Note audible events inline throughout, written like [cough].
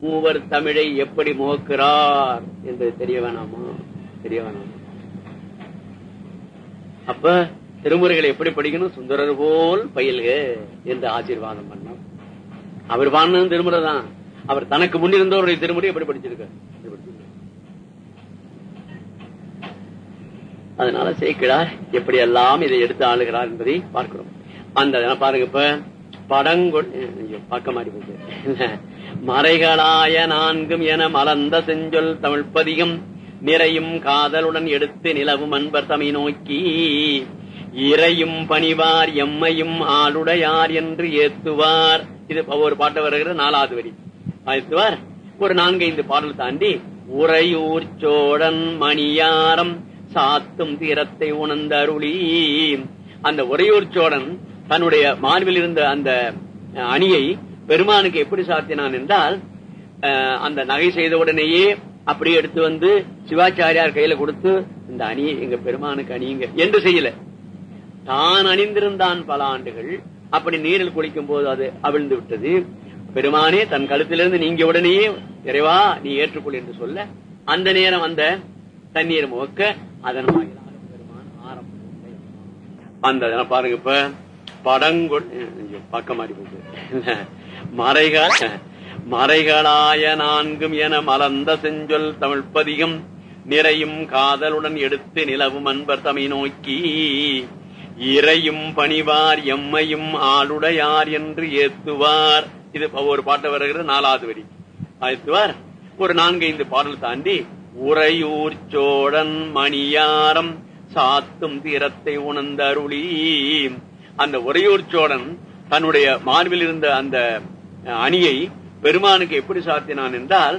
மூவர் தமிழை எப்படி முகக்கிறார் என்று தெரிய வேணாமா? தெரிய வேணாமா? அப்ப திருமுறைகளை எப்படி படிக்கணும்? சுந்தரர் போல் பயில்க என்று ஆசீர்வாதம் பண்ணும் அவர் பாடினது திருமுறை தான். அவர் தனக்கு முன்னிருந்தவருடைய திருமுறை எப்படி படிச்சிருக்காரு? அதனால சேக்கிழார் எப்படி எல்லாம் இதை எடுத்து ஆளுகிறார் என்பதை பார்க்கிறோம். அந்த பாருங்க இப்ப. படங்கொள் பார்க்க மாட்டேங்குது மறைகளாய நான்கும் என மலர்ந்த செஞ்சொல் தமிழ்ப்பதிகம் நிறையும் காதலுடன் எடுத்து நிலவும் அன்பர் தமை நோக்கி இறையும் பணிவார் எம்மையும் ஆளுடையார் என்று ஏத்துவார். இது ஒரு பாட்டு வருகிற நாலாவது வரி. ஏத்துவார்? ஒரு நான்கைந்து பாடல் தாண்டி உறையூர் சோழன் மணியாரம் சாத்தும் தீரத்தை உணர்ந்த அருளி. அந்த உறையூர் சோழன் தன்னுடைய மார்பில் இருந்த அந்த அணியை பெருமானுக்கு எப்படி சாத்தினான் என்றால் அந்த நகை செய்த உடனேயே அப்படியே எடுத்து வந்து சிவாச்சாரியார் கையில கொடுத்து இந்த அணியை எங்க பெருமானுக்கு அணியுங்க. என்று செய்யல. தான் அணிந்திருந்தான் பல ஆண்டுகள். அப்படி நீரில் குளிக்கும் போது அது அவிழ்ந்து விட்டது. பெருமானே தன் கழுத்திலிருந்து நீங்க உடனேயே இறைவா நீ ஏற்றுக்கொள் என்று சொல்ல அந்த நேரம் அந்த தண்ணீர் முகக்க அதன் வாயிலாக பெருமான் ஆரம்பம் அந்த பாருங்க இப்ப படங்கொள் பக்கம் மாறி போகுது மறைகள் மறைகளாய நான்கும் என மலர்ந்த செஞ்சொல் தமிழ்ப்பதிகம் நிறையும் காதலுடன் எடுத்து நிலவும் அன்பர் தமை நோக்கி இறையும் பணிவார் எம்மையும் ஆளுடையார் என்று ஏத்துவார். இது ஒரு பாட்டு வருகிறது நாலாவது வரி. ஏத்துவார் ஒரு நான்கைந்து பாடல் தாண்டி உறையூர் சோழன் மணியாரம் சாத்தும் தீரத்தை உணர்ந்த அருளி அந்த உறையூர் சோழன் தன்னுடைய மார்பில் இருந்த அந்த அணியை பெருமானுக்கு எப்படி சாத்தினான் என்றால்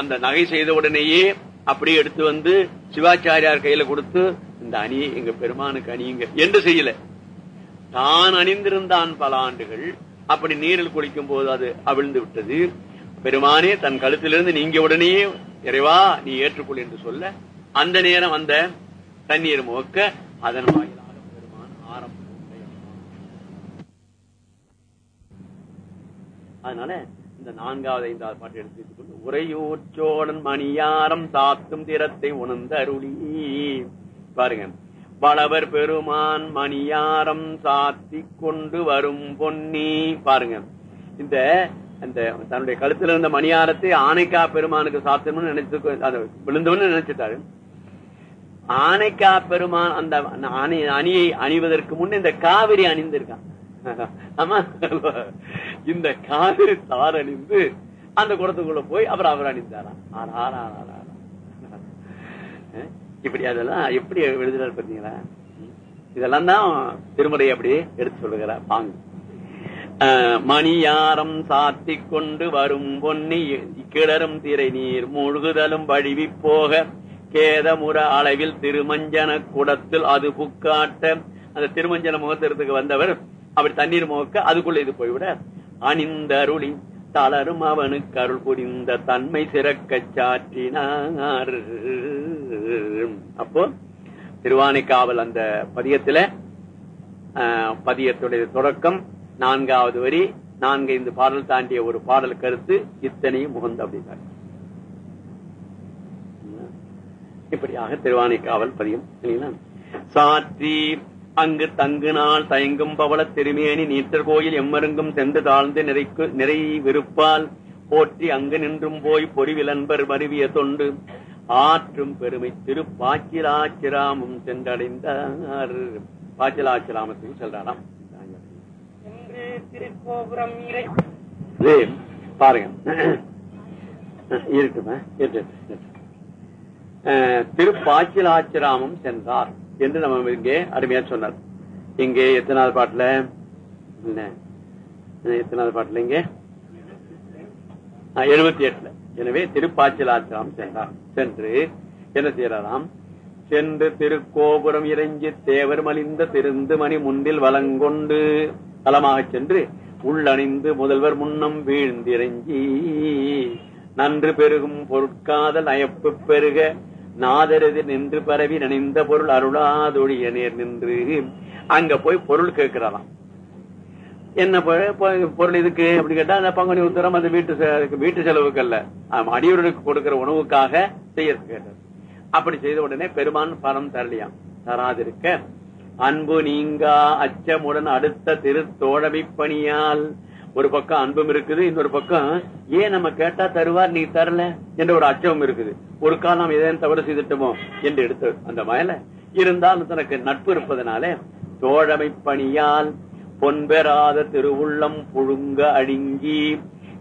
அந்த நகை செய்த உடனேயே அப்படியே எடுத்து வந்து சிவாச்சாரியார் கையில கொடுத்து இந்த அணியை எங்க பெருமானுக்கு அணியுங்க என்று செய்யல. தான் அணிந்திருந்தான் பல ஆண்டுகள். அப்படி நீரில் குளிக்கும் போது அது அவிழ்ந்து விட்டது. பெருமானே தன் கழுத்திலிருந்து நீங்க உடனேயே இறைவா நீ ஏற்றுக்கொள் என்று சொல்ல அந்த நேரம் அந்த தண்ணீர் முகக்க அதன் வாயிலாக பெருமான் ஆரம்பம் அதனால இந்த நான்காவது ஐந்தாவது பாட்டு எடுத்து கொண்டு உரையூர் மணியாரம் சாத்தும் திறத்தை உணர்ந்த அருளி பாருங்க. பலவர் பெருமான் மணியாரம் சாத்தி கொண்டு வரும் பொன்னி. பாருங்க. இந்த அந்த தன்னுடைய கழுத்துல இருந்த மணியாரத்தை ஆனைக்கா பெருமானுக்கு சாத்தணும்னு நினைச்சு அது விழுந்தவன்னு நினைச்சிட்டாரு. ஆனைக்கா பெருமான் அந்த அணி அணியை அணிவதற்கு முன் இந்த காவிரி அணிந்திருக்கான். ஆமா. இந்த காவிரி தார் அணிந்து அந்த குடத்துக்குள்ள போய் அப்புறம் அவர் அணிந்தாராம். இப்படி அதெல்லாம் எப்படி எழுதுறாரு பாத்தீங்களா? இதெல்லாம் தான் திருமுறை அப்படி எடுத்து சொல்லுகிற பாங்கு. மணியாரம் சாத்தி கொண்டு வரும் பொன்னி கிளறும் திரை நீர் மூழ்குதலும் வழிவி போக கேதமுற அளவில் திருமஞ்சன குடத்தில் அது புக்காட்ட அந்த திருமஞ்சன முகத்திரத்துக்கு வந்தவர் அப்படி தண்ணீர் முகக்க அதுக்குள்ள இது போய்விட அணிந்தருளி தளரும் அவனுக்கு அருள் புரிந்த தன்மை சிறக்க சாற்றினார். அப்போ திருவானைக்காவல் அந்த பதியத்துல ஆஹ், பதியத்துடைய தொடக்கம் நான்காவது வரி நான்கு இந்த பாடல் தாண்டிய ஒரு பாடல் கருத்து இத்தனையும் முகந்த அப்படின்னார். இப்படியாக திருவானைக்காவல் பதியம் சரிங்களா சாற்றி அங்கு தங்கு நாள் தயங்கும் பவள திருமேனி நீற்றர் கோயில் எம்மருங்கும் சென்று தாழ்ந்து நிறைக்கு நிறை விருப்பால் போற்றி அங்கு நின்றும் போய் பொறிவிலன்பர் மருவிய தொண்டு. ஆற்றும் பெருமை திரு பாச்சிலாச்சிராமம் சென்றடைந்தார். பாச்சிலாச்சிராமத்துக்கு செல்றாராம். திருக்கோபுரம் பாருங்க. இருக்கட்டும். அஹ், திருப்பாச்சிலாச்சிராமம் சென்றார். என்று நம்ம இங்கே அருமையா சொன்னார். இங்கே எத்தனாவது பாட்டுல? என்ன? எத்தனாவது பாட்டுல இங்க? எழுபத்தி எட்டுல. எனவே திருப்பாச்சிலாச்சிராமம் சென்றார். சென்று என்ன செய்யறாராம் சென்று திருக்கோபுரம் இறைஞ்சி தேவர் மலிந்த திருந்து மணி முன்பில் வலங்கொண்டு தலமாக சென்று உள்ளணிந்து முதல்வர் முன்னம் வீழ்ந்திறங்கி நன்று பெருகும் பொருட்காதல் நயப்பு பெருக நாதரது நின்று பரவி நினைந்த பொருள் அருளாதொழிய நேர் நின்று. அங்க போய் பொருள் கேட்கிறாராம் என்ன பொருள் இதுக்கு அப்படி கேட்டா அந்த பங்குனி உத்தரம் அந்த வீட்டு செ- வீட்டு செலவுக்கு அல்ல ஆமா, கொடுக்கிற உணவுக்காக செய்யறது கேட்டார் அப்படி செய்த உடனே பெருமான் பணம் தரலையாம். தராதிருக்க அன்பு நீங்கா அச்சமுடன் அடுத்த திருத்தோழமை பணியால் ஒரு பக்கம் அன்பும் இருக்குது இன்னொரு பக்கம் ஏன் நம்ம கேட்டா தருவார் நீ தரல? என்ற ஒரு அச்சமும் இருக்குது. ஒரு காலம் நாம் ஏதேனும் தவறு செய்துட்டோமோ என்று எடுத்து அந்த மயல இருந்தாலும் தனக்கு நட்பு இருப்பதனால தோழமை பணியால் பொன்பெறாத திருவுள்ளம் புழுங்க அழுங்கி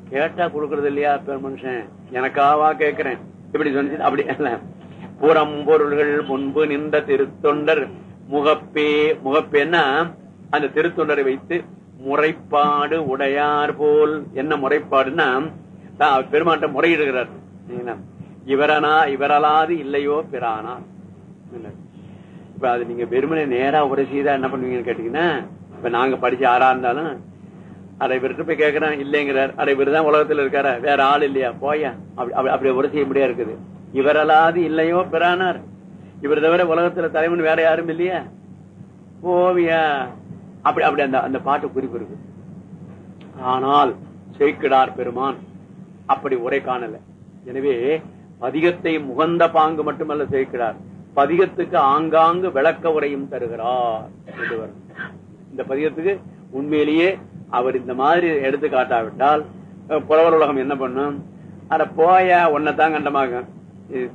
கேட்டா கொடுக்கறது இல்லையா மனுஷன்? எனக்காவா கேக்குறேன் இப்படி சொன்ன அப்படி புறம் பொருள்கள் முன்பு நின்ற திருத்தொண்டர் முகப்பே முகப்பேன்னா அந்த திருத்தொண்டரை வைத்து முறைப்பாடு உடையார் போல். என்ன முறைப்பாடுன்னா பெருமாட்ட முறையிடுகிறார். இவரனா இவரலாது இல்லையோ பிரானா இப்ப அது நீங்க வெறுமனே நேரா உரை செய்தா என்ன பண்ணுவீங்கன்னு கேட்டீங்கன்னா இப்ப நாங்க படிச்சு ஆறா இருந்தாலும் அதை இவர்கிட்ட போய் கேட்கிறேன் இல்லைங்கிறார். அதை இவர் தான் உலகத்துல இருக்காரு? வேற ஆள் இல்லையா? போயா. அப்படி அப்படி- அப்படி உரை செய்ய முடியா இருக்குது. இவரலாது இல்லையோ பிரானார். இவர் தவிர உலகத்துல தலைவன் வேற யாரும் இல்லையா? போவியா அப்படி அப்படி அந்த அந்த பாட்டு குறிப்பு இருக்கு ஆனால் சேக்கிடார் பெருமான் அப்படி உரை காணல. எனவே பதிகத்தை முகந்த பாங்கு மட்டுமல்ல சேர்க்கிறார் பதிகத்துக்கு ஆங்காங்கு விளக்க உரையும் தருகிறார் இந்த பதிகத்துக்கு உண்மையிலேயே அவர் இந்த மாதிரி எடுத்து காட்டாவிட்டால் புலவர் உலகம் என்ன பண்ணும்? அட போய உன்னைத்தான் கண்டமாக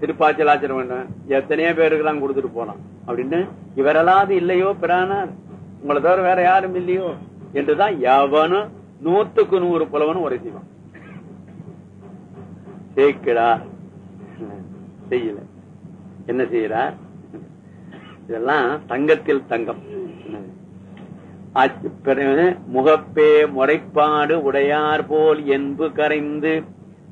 திருப்பாச்சல் ஆச்சரியம் எத்தனையோ எத்தனையோ தான் கொடுத்துட்டு போலாம். அப்படின்னு இவரலாது இல்லையோ பிரானார் உங்களை தவிர வேற யாரும் இல்லையோ? என்றுதான் எவனும் நூத்துக்கு நூறு புலவனும் உரை செய்வான் சேக்கிடா செய்யல. என்ன செய்யறார் இதெல்லாம் தங்கத்தில் தங்கம். முகப்பே முறைப்பாடு உடையார் போல் என்பு கரைந்து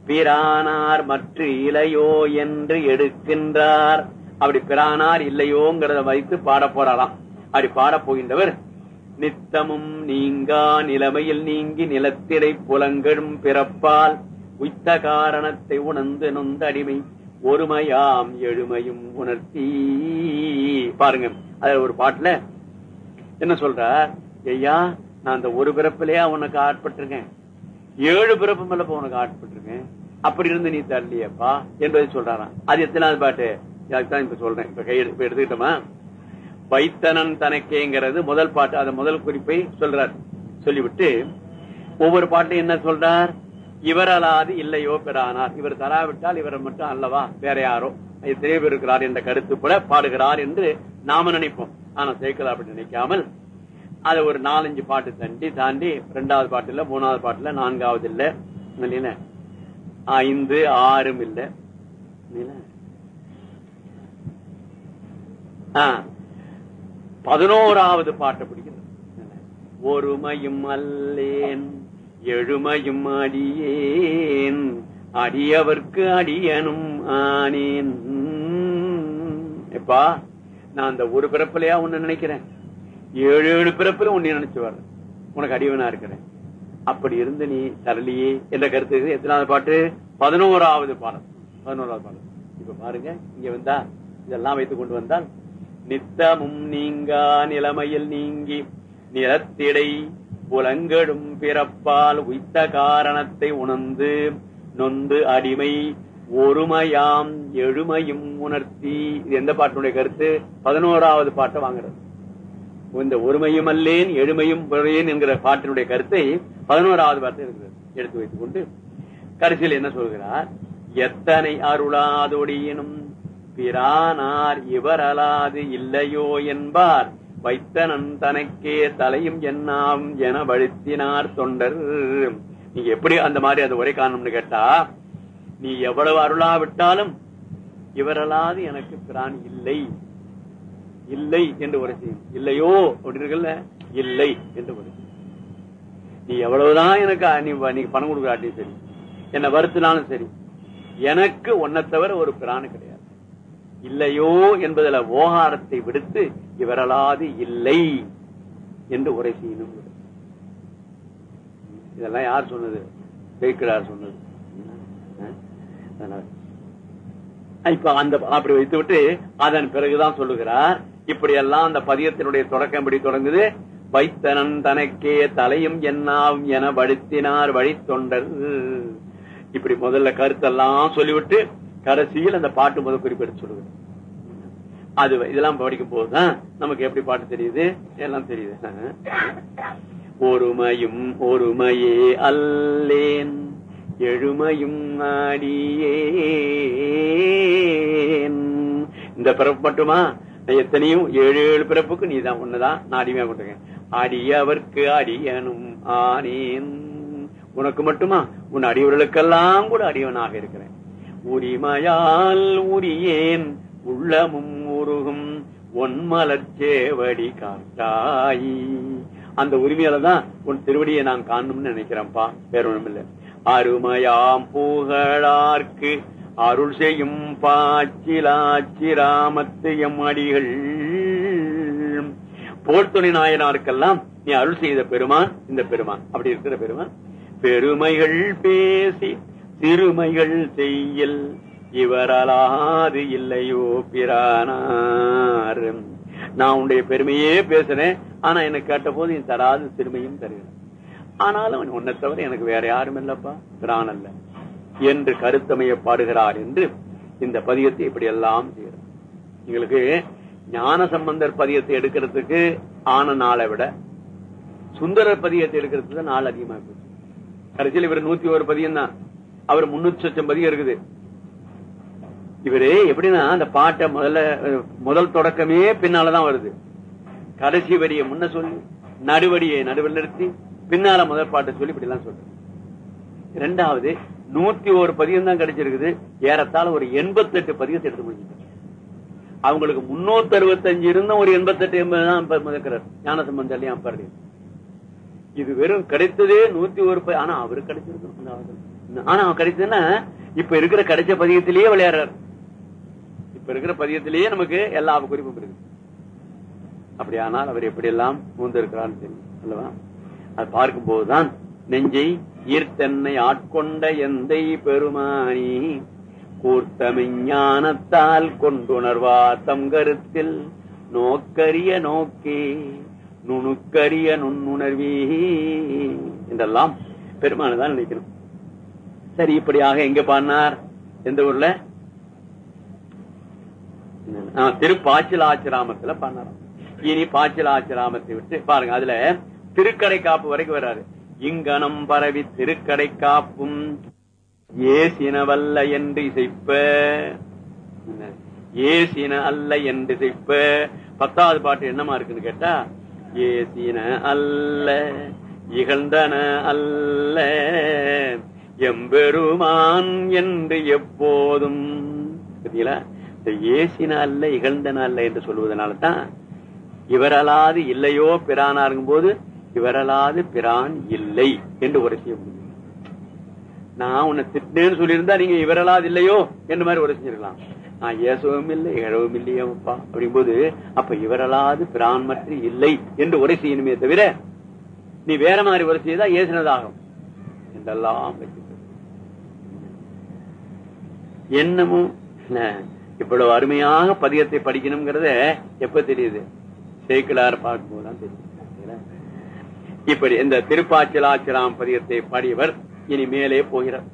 பிரானார் மற்ற இலையோ என்று எடுக்கின்றார். அப்படி பிரானார் இல்லையோங்கிறத வைத்து பாட போறாராம். அப்படி பாடப்போகின்றவர் நித்தமும் நீங்கா நிலைமையில் நீங்கி நிலத்திடை புலங்கெடும் பிறப்பால் உய்த்த காரணத்தை உணர்ந்து நொந்தடிமை ஒருமையாம் எழுமையும் உணர்த்தி. பாருங்க அதுல ஒரு பாட்டுல என்ன சொல்றார் ஐயா நான் அந்த ஒரு பிறப்பிலேயே உனக்கு ஆட்பட்டிருக்கேன்? ஏழு பிறப்பு மேல உனக்கு ஆட்பட்டிருக்கேன். அப்படி இருந்து நீ தரலையப்பா என்பதை சொல்றாராம். அது எத்தனாவது பாட்டு? அதுதான் இப்ப சொல்றேன். இப்ப கை எடுத்துக்கிட்டோமா? வைத்தனன் தனக்கேங்கிறது முதல் பாட்டு அந்த முதல் குறிப்பை சொல்றார். சொல்லிவிட்டு ஒவ்வொரு பாட்டையும் என்ன சொல்றார்? இவரலாது இல்லையோ பெறானார். இவர் தராவிட்டால் இவர் மட்டும் அல்லவா? வேற யாரோ? எத்தனையோ இருக்கிறார் என்ற கருத்து கூட பாடுகிறார் என்று நாம நினைப்போம். ஆனா சேர்க்கல அப்படி நினைக்காமல் அது ஒரு நாலஞ்சு பாட்டு தாண்டி தாண்டி ரெண்டாவது பாட்டு இல்ல மூணாவது பாட்டுல நான்காவது இல்ல ஐந்து ஆறும் இல்ல பதினோராவது பாட்டை பிடிக்கிறது ஒருமையும் அல்லேன் எழுமையும் அடியேன் அடியவர்க்கு அடியனும் ஆனேன். எப்பா நான் அந்த ஒரு பிறப்பிலையா ஒண்ணு நினைக்கிறேன்? ஏழு ஏழு பிறப்பில உன்னை நினைச்சு வர்றேன் உனக்கு அடிவனா இருக்கிறேன். அப்படி இருந்து நீ தரலியே. என்ற கருத்து? எத்தனாவது பாட்டு? பதினோராவது பாடம் பதினோராவது பாடம் இப்ப பாருங்க இங்க வந்தா இதெல்லாம் வைத்துக் கொண்டு வந்தால் நித்தமும் நீங்கா நிலைமையில் நீங்கி நிலத்திடை புலங்கடும் பிறப்பால் உய்த்த காரணத்தை உணர்ந்து நொந்து அடிமை ஒருமையாம் எழுமையும் உணர்த்தி. இது எந்த பாட்டினுடைய கருத்து? பதினோராவது பாட்டை வாங்குறது. இந்த ஒருமையும் அல்லேன் எழுமையும் புறையேன் என்கிற பாட்டினுடைய கருத்தை பதினோராவது பாட்டு இருக்கிறது. எடுத்து வைத்துக் கொண்டு கடைசியில் என்ன சொல்கிறார்? எத்தனை அருளாதொடியினும் பிரானார் இவரலாது இல்லையோ என்பார். வைத்தனன் தனக்கே தலையும் என்னாம் என வழுத்தினார் தொண்டர். நீ எப்படி அந்த மாதிரி அது உரை காணும்னு கேட்டா நீ எவ்வளவு அருளாவிட்டாலும் இவரலாது எனக்கு பிரான் இல்லை. இல்லை என்று உரை செய்யும் இல்லையோ அப்படி இல்லை என்று உரை நீ எவ்வளவுதான் எனக்கு நீ பணம் கொடுக்குறாட்டியும் சரி என்ன வருத்தினாலும் சரி எனக்கு ஒன்னை தவிர ஒரு பிராணு கிடையாது. இல்லையோ என்பதுல ஓகாரத்தை விடுத்து இவரலாது இல்லை என்று உரை செய்யணும். இதெல்லாம் யார் சொன்னது? ஜெயிக்கிறார் சொன்னது. இப்ப அந்த அப்படி வைத்து விட்டு அதன் பிறகுதான் சொல்லுகிறார் இப்படி எல்லாம் அந்த பதியத்தினுடைய தொடக்கம் இப்படி தொடங்குது? வைத்தனன் தனக்கே தலையும் என்னாம் என வருத்தினார் வழி தொண்டர் இப்படி முதல்ல கருத்தெல்லாம் சொல்லிவிட்டு கடைசியில் அந்த பாட்டு முதல் குறிப்பிட்டு சொல்லுவேன். அது இதெல்லாம் படிக்கும் போதுதான் நமக்கு எப்படி பாட்டு தெரியுது? எல்லாம் தெரியுது. ஒருமையும் ஒருமையே அல்லேன் எழுமையும் நாடியேன் இந்த பிறப்பு மட்டுமா? எத்தனையும் ஏழு ஏழு பிறப்புக்கு நீதான் ஒண்ணுதான். நான் அடிமையா கொண்டிருக்கேன். அடியவர்க்கு அடியனும் ஆனேன். உனக்கு மட்டுமா? உன் அடியவர்களுக்கெல்லாம் கூட அடியவனாக இருக்கிறேன். உரிமையால் உரியேன் உள்ளமும் உருகும் ஒன்மலச்சேவடி காட்டாய். அந்த உரிமையால தான் உன் திருவடியை நான் காணும்னு நினைக்கிறேன்ப்பா. வேற ஒண்ணும் இல்லை அருமையாம் புகழார்க்கு அருள் செய்யும் பாச்சிலாச்சிராமத்து எம் அடிகள். போர்த்துணை நாயனாருக்கெல்லாம் நீ அருள் செய்த பெருமான் இந்த பெருமான். அப்படி இருக்கிற பெருமான். பெருமைகள் பேசி திருமைகள் செய்யல் இவரலாது இல்லையோ பிரானார். நான் உன்னுடைய பெருமையே பேசுறேன். ஆனா எனக்கு கேட்ட போது நீ தராது திருமையும் தருகிறேன் ஆனாலும் உன்னை தவிர எனக்கு வேற யாரும் இல்லப்பா. பிரான் அல்ல. என்று கருத்தமைய பாடுகிறார் என்று இந்த பதியத்தை இப்படி எல்லாம் செய்யறார் எங்களுக்கு ஞான சம்பந்தர் பதியத்தை எடுக்கிறதுக்கு ஆன நாளை விட சுந்தரர் பதியத்தை எடுக்கிறதுக்கு நாள் அதிகமா போச்சு. கடைசியில் இவர் நூத்தி ஒரு பதியம் தான். அவர் முன்னூத்தி லட்சம் பதிகம் இருக்குது. இவரு எப்படின்னா அந்த பாட்டை முதல்ல முதல் தொடக்கமே பின்னாலதான் வருது. கடைசி வரியை முன்ன சொல்லி நடுவடியை நடுவில் நிறுத்தி பின்னால முதல் பாட்டை சொல்லி இப்படி எல்லாம் சொல்றேன் ரெண்டாவது நூத்தி ஒரு பதியம் தான் கிடைச்சிருக்குது. ஏறத்தாழ ஒரு எண்பத்தி எட்டு பதியத்தை எடுத்து முடிஞ்சிட்டு அவங்களுக்கு முன்னூத்தி அறுபத்தஞ்சு இருந்தும் ஒரு எண்பத்தெட்டு எண்பது தான் முதக்கிறார் ஞான சம்பந்தம் அப்படி இது வெறும் கிடைத்ததே நூத்தி ஒரு ஆனா அவரு கிடைச்சிருக்கணும். ஆனா அவன் கிடைச்சதுன்னா இப்ப இருக்கிற கிடைச்ச பதியத்திலேயே விளையாடுறாரு. இப்ப இருக்கிற பதியத்திலேயே நமக்கு எல்லா குறிப்பும் இருக்கு அப்படியானால் அவர் எப்படி எல்லாம் மூந்திருக்கிறான்னு தெரியும் அல்லவா? அது பார்க்கும் போதுதான் நெஞ்சை ஈர்த்தென்னை ஆட்கொண்ட எந்தை பெருமானி கூர்த்தமிஞானத்தால் கொண்டுணர்வா தம் கருத்தில். நோக்கரிய நோக்கே நுணுக்கரிய நுண்ணுணர்வி. என்றெல்லாம் பெருமானதான் நினைக்கணும். சரி இப்படியாக எங்க பாடினார்? எந்த ஊர்ல? திருப்பாச்சில் ஆச்சிராமத்துல பாடினாராம் இனி பாச்சிலாச்சிராமத்தை விட்டு பாருங்க அதுல திருக்கடை காப்பு வரைக்கும் வராது இங்கனம் பரவி திருக்கடை காப்பும் ஏசினவல்ல என்று இசைப்ப. ஏசின அல்ல என்று இசைப்ப. பத்தாவது பாட்டு என்னமா இருக்குன்னு கேட்டா ஏசின அல்ல இகழ்ந்தன அல்ல. எம்பெருமான் என்று எப்போதும். பார்த்தீங்களா இந்த ஏசின அல்ல இகழ்ந்த அல்ல என்று சொல்வதனால தான் இவரலாது இல்லையோ பிரானாருங்கும் போது இவரலாது பிரான் இல்லை என்று உரை செய்ய முடியும். நான் உன்னை திட்டேன்னு சொல்லியிருந்தா நீங்க இவரலாது இல்லையோ என்று மாதிரி உரை செஞ்சிருக்கலாம். நான் ஏசவும் இல்லை இழவும் இல்லையப்பா அப்படிங்கும்போது அப்ப இவரலாது பிரான் மற்ற இல்லை என்று உரை செய்யணுமே தவிர நீ வேற மாதிரி உரை செய்தா ஏசினதாகும். என்றெல்லாம் என்னமோ இவ்வளவு அருமையாக பதியத்தை படிக்கணுங்கிறத எப்ப தெரியுது? சேக்கிலார் பார்க்கும்போதுதான் தெரியும் இப்படி இந்த திருப்பாச்சலாச்சலாம் பதியத்தை பாடியவர் இனி மேலே போகிறார்.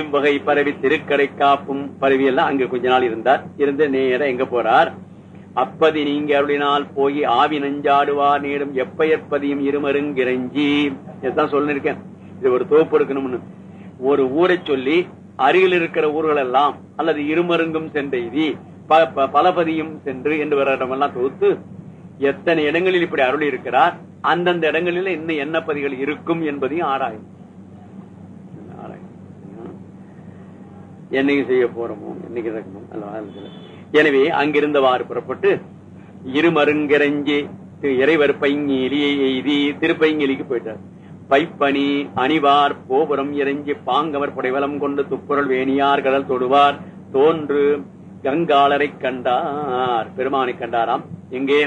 இவ்வகை பரவி திருக்கடை காப்பும் பரவி எல்லாம் அங்க கொஞ்ச நாள் இருந்தார். இருந்து நேர எங்க போறார்? அப்பதி நீங்க அருளினால் போய் ஆவி நஞ்சாடுவார் நீடும் எப்பயற்பதியும் இருமருங்கிரஞ்சி இதுதான் சொல்லிருக்கேன். இது ஒரு தோப்பு எடுக்கணும்னு. ஒரு ஊரை சொல்லி அருகில் இருக்கிற ஊர்கள் எல்லாம் அல்லது இருமருங்கும் சென்றெய்தி பலபதியும் சென்று என்று வர இடமெல்லாம் தொகுத்து எத்தனை இடங்களில் இப்படி அருள் இருக்கிறார் அந்தந்த இடங்களில் இன்னும் என்ன பதிகள் இருக்கும் என்பதையும் ஆராயும். என்னைக்கு செய்ய போறோமோ என்னைக்கு இருக்கணும் எனவே அங்கிருந்தவாறு புறப்பட்டு இருமருங்கிரஞ்சி இறைவர் பைங்கிலியை எய்தி திருப்பைங்கிலிக்கு போயிட்டார். பைப்பணி அணிவார் கோபுரம் இறங்கி பாங்கவர் புடைவலம் கொண்டு துப்புரல் வேணியார் கடல் தொடுவார். தோன்று கங்காளரை கண்டார். பெருமானை கண்டாராம். எங்கே?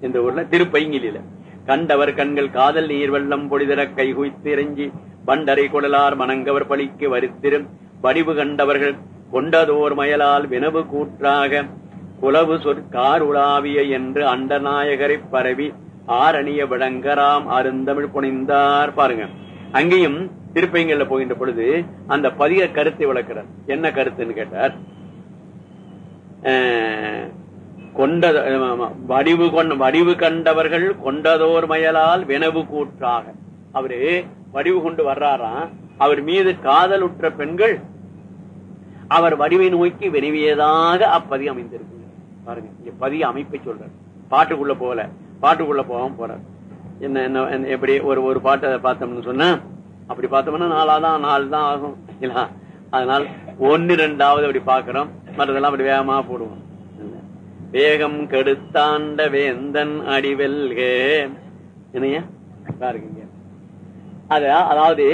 இந்த ஊர்ல திருப்பைங்கில கண்டவர் கண்கள் காதல் நீர் வெள்ளம் பொடிதர கைகுய்த்து இறங்கி பண்டரை குடலார் மணங்கவர் பழிக்கு வருத்திரும் வடிவு கண்டவர்கள் கொண்டதோர் மயலால் வினவு கூற்றாக குலவு சொற்கார் உலாவிய என்று அண்டநாயகரை பரவி ஆரணிய விளங்கராம் அருந்தமிழ் புனிந்தார். பாருங்க. அங்கேயும் திருப்பைங்கல்ல போகின்ற பொழுது அந்த பதிக கருத்தை விளக்கிறார். என்ன கருத்துன்னு கேட்டார். கொண்ட வடிவு கொண்ட வடிவு கண்டவர்கள் கொண்டதோர் மயலால் வினவு கூற்றாக. அவரு வடிவு கொண்டு வர்றாராம் அவர் மீது காதலுற்ற பெண்கள் அவர் வடிவை நோக்கி வினவியதாக அப்பதி அமைந்திருக்கு பாருங்க இங்க பதிய அமைப்பை சொல்றார். பாட்டுக்குள்ள போகல. பாட்டுக்குள்ள போகாம போறார் என்ன என்ன என்ன- எப்படி ஒரு ஒரு பாட்டை பார்த்தோம்னு சொன்னா அப்படி பார்த்தோம்னா நாலாதான் நாலு தான் ஆகும் அதனால் ஒன்னு ரெண்டாவது அப்படி பாக்குறோம் மற்றதெல்லாம் அப்படி வேகமா போடுவோம். வேகம் கெடுத்தாண்ட வேந்தன் அடிவெல்க என்னையா? பாருங்க அத அதாவது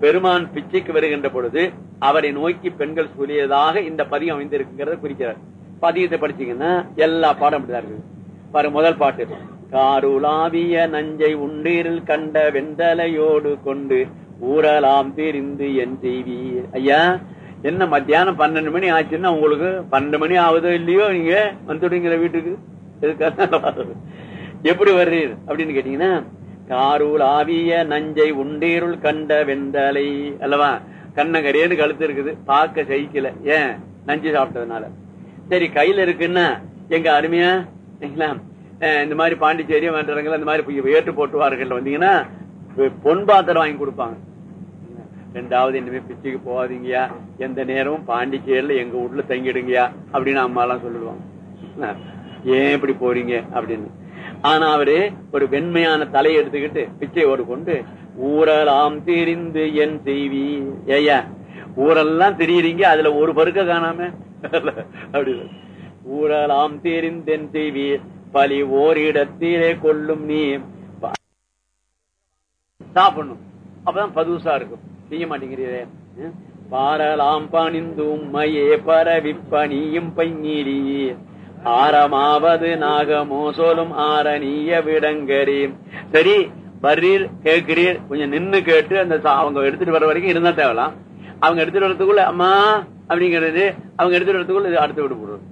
பெருமான் பிச்சைக்கு வருகின்ற பொழுது அவரை நோக்கி பெண்கள் சொல்லியதாக இந்த பதியம் அமைந்திருக்குங்கிறத குறிக்கிறார். பதியத்தை படிச்சீங்கன்னா எல்லா பாடம் அப்படிதான் இருக்குது. பாரு முதல் பாட்டு. காருலாவிய நஞ்சை உண்டீரில் கண்ட வெந்தலையோடு கொண்டு ஊரலாம் திரிந்து என் செய்வி ஐயா என்ன மத்தியானம் பன்னெண்டு மணி ஆச்சுன்னா உங்களுக்கு பன்னெண்டு மணி ஆகுதோ இல்லையோ நீங்க? வந்துடுவீங்களா வீட்டுக்கு? எப்படி வர்றீர்? அப்படின்னு கேட்டீங்கன்னா காரூல் ஆவிய நஞ்சை உண்டீருள் கண்ட வெந்தலை அல்லவா? கண்ணங்கரேன்னு கழுத்து இருக்குது. பார்க்க சகிக்கல. ஏன்? நஞ்சு சாப்பிட்டதுனால. சரி கையில இருக்குன்னா எங்க அருமையா? சரிங்களா? இந்த மாதிரி பாண்டிச்சேரி வேண்டவங்க இந்த மாதிரி ஏற்று போட்டுவார்கள் வந்தீங்கன்னா பொன் பாத்திரம் வாங்கி கொடுப்பாங்க. ரெண்டாவது இனிமே பிச்சுக்கு போகாதீங்கயா எந்த நேரமும் பாண்டிச்சேரியில எங்க வீட்டுல தங்கிடுங்கயா அப்படின்னு அம்மா எல்லாம் சொல்லிடுவாங்க ஏன் இப்படி போறீங்க அப்படின்னு. ஆனா அவரு ஒரு வெண்மையான தலையை எடுத்துக்கிட்டு பிச்சை பிச்சையோடு கொண்டு ஊரெல்லாம் தெரிந்து என் செய்வி ஏயா ஊரெல்லாம் தெரியுறீங்க அதுல ஒரு பருக்க காணாம. [laughs] அப்படின்னு. ஊழலாம் தெரிந்தென் செய்வி பலி ஓரிடத்திலே கொள்ளும் நீ சாப்பிடணும். அப்பதான் பதுசா இருக்கும். செய்ய மாட்டேங்கிறீரே. பாரலாம் பணிந்து உம்மையே பரவி பணியும் பைங்கீரி ஆரமாவது நாகமோ சோலும் ஆரணிய விடங்கரி. சரி வர்றீர் கேட்கிறீர். கொஞ்சம் நின்னு கேட்டு அந்த சா- அவங்க எடுத்துட்டு வர வரைக்கும் இருந்தா தேவலாம். அவங்க எடுத்துட்டு வரதுக்குள்ள அம்மா அப்படிங்கிறது அவங்க எடுத்துட்டு வரதுக்குள்ள அடுத்து விட்டு போடுறது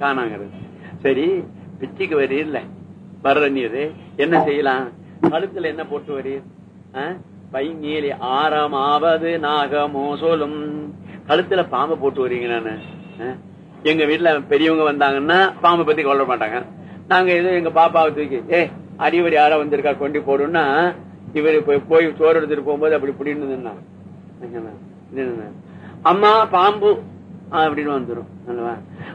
காணாங்கிறது சரி பிச்சைக்கு வரீர்ல வர்ற நீர் என்ன செய்யலாம்? கழுத்துல என்ன போட்டு வரீர் ஆ? பைங்கீலி ஆரமாவது நாகமோ சோலும் கழுத்துல பாம்பை போட்டு வரீங்க நானு. எங்க வீட்டுல பெரியவங்க வந்தாங்கன்னா பாம்பை பத்தி கொள்ள மாட்டாங்க. நாங்க ஏதோ எங்க பாப்பாவை தூக்கி ஏ அடிவடி யாரா வந்திருக்கா கொண்டு போடும்னா இவரு போய் போய் சோறு எடுத்துட்டு போகும்போது அப்படி பிடின்னு அம்மா பாம்பு அப்படின்னு வந்துரும்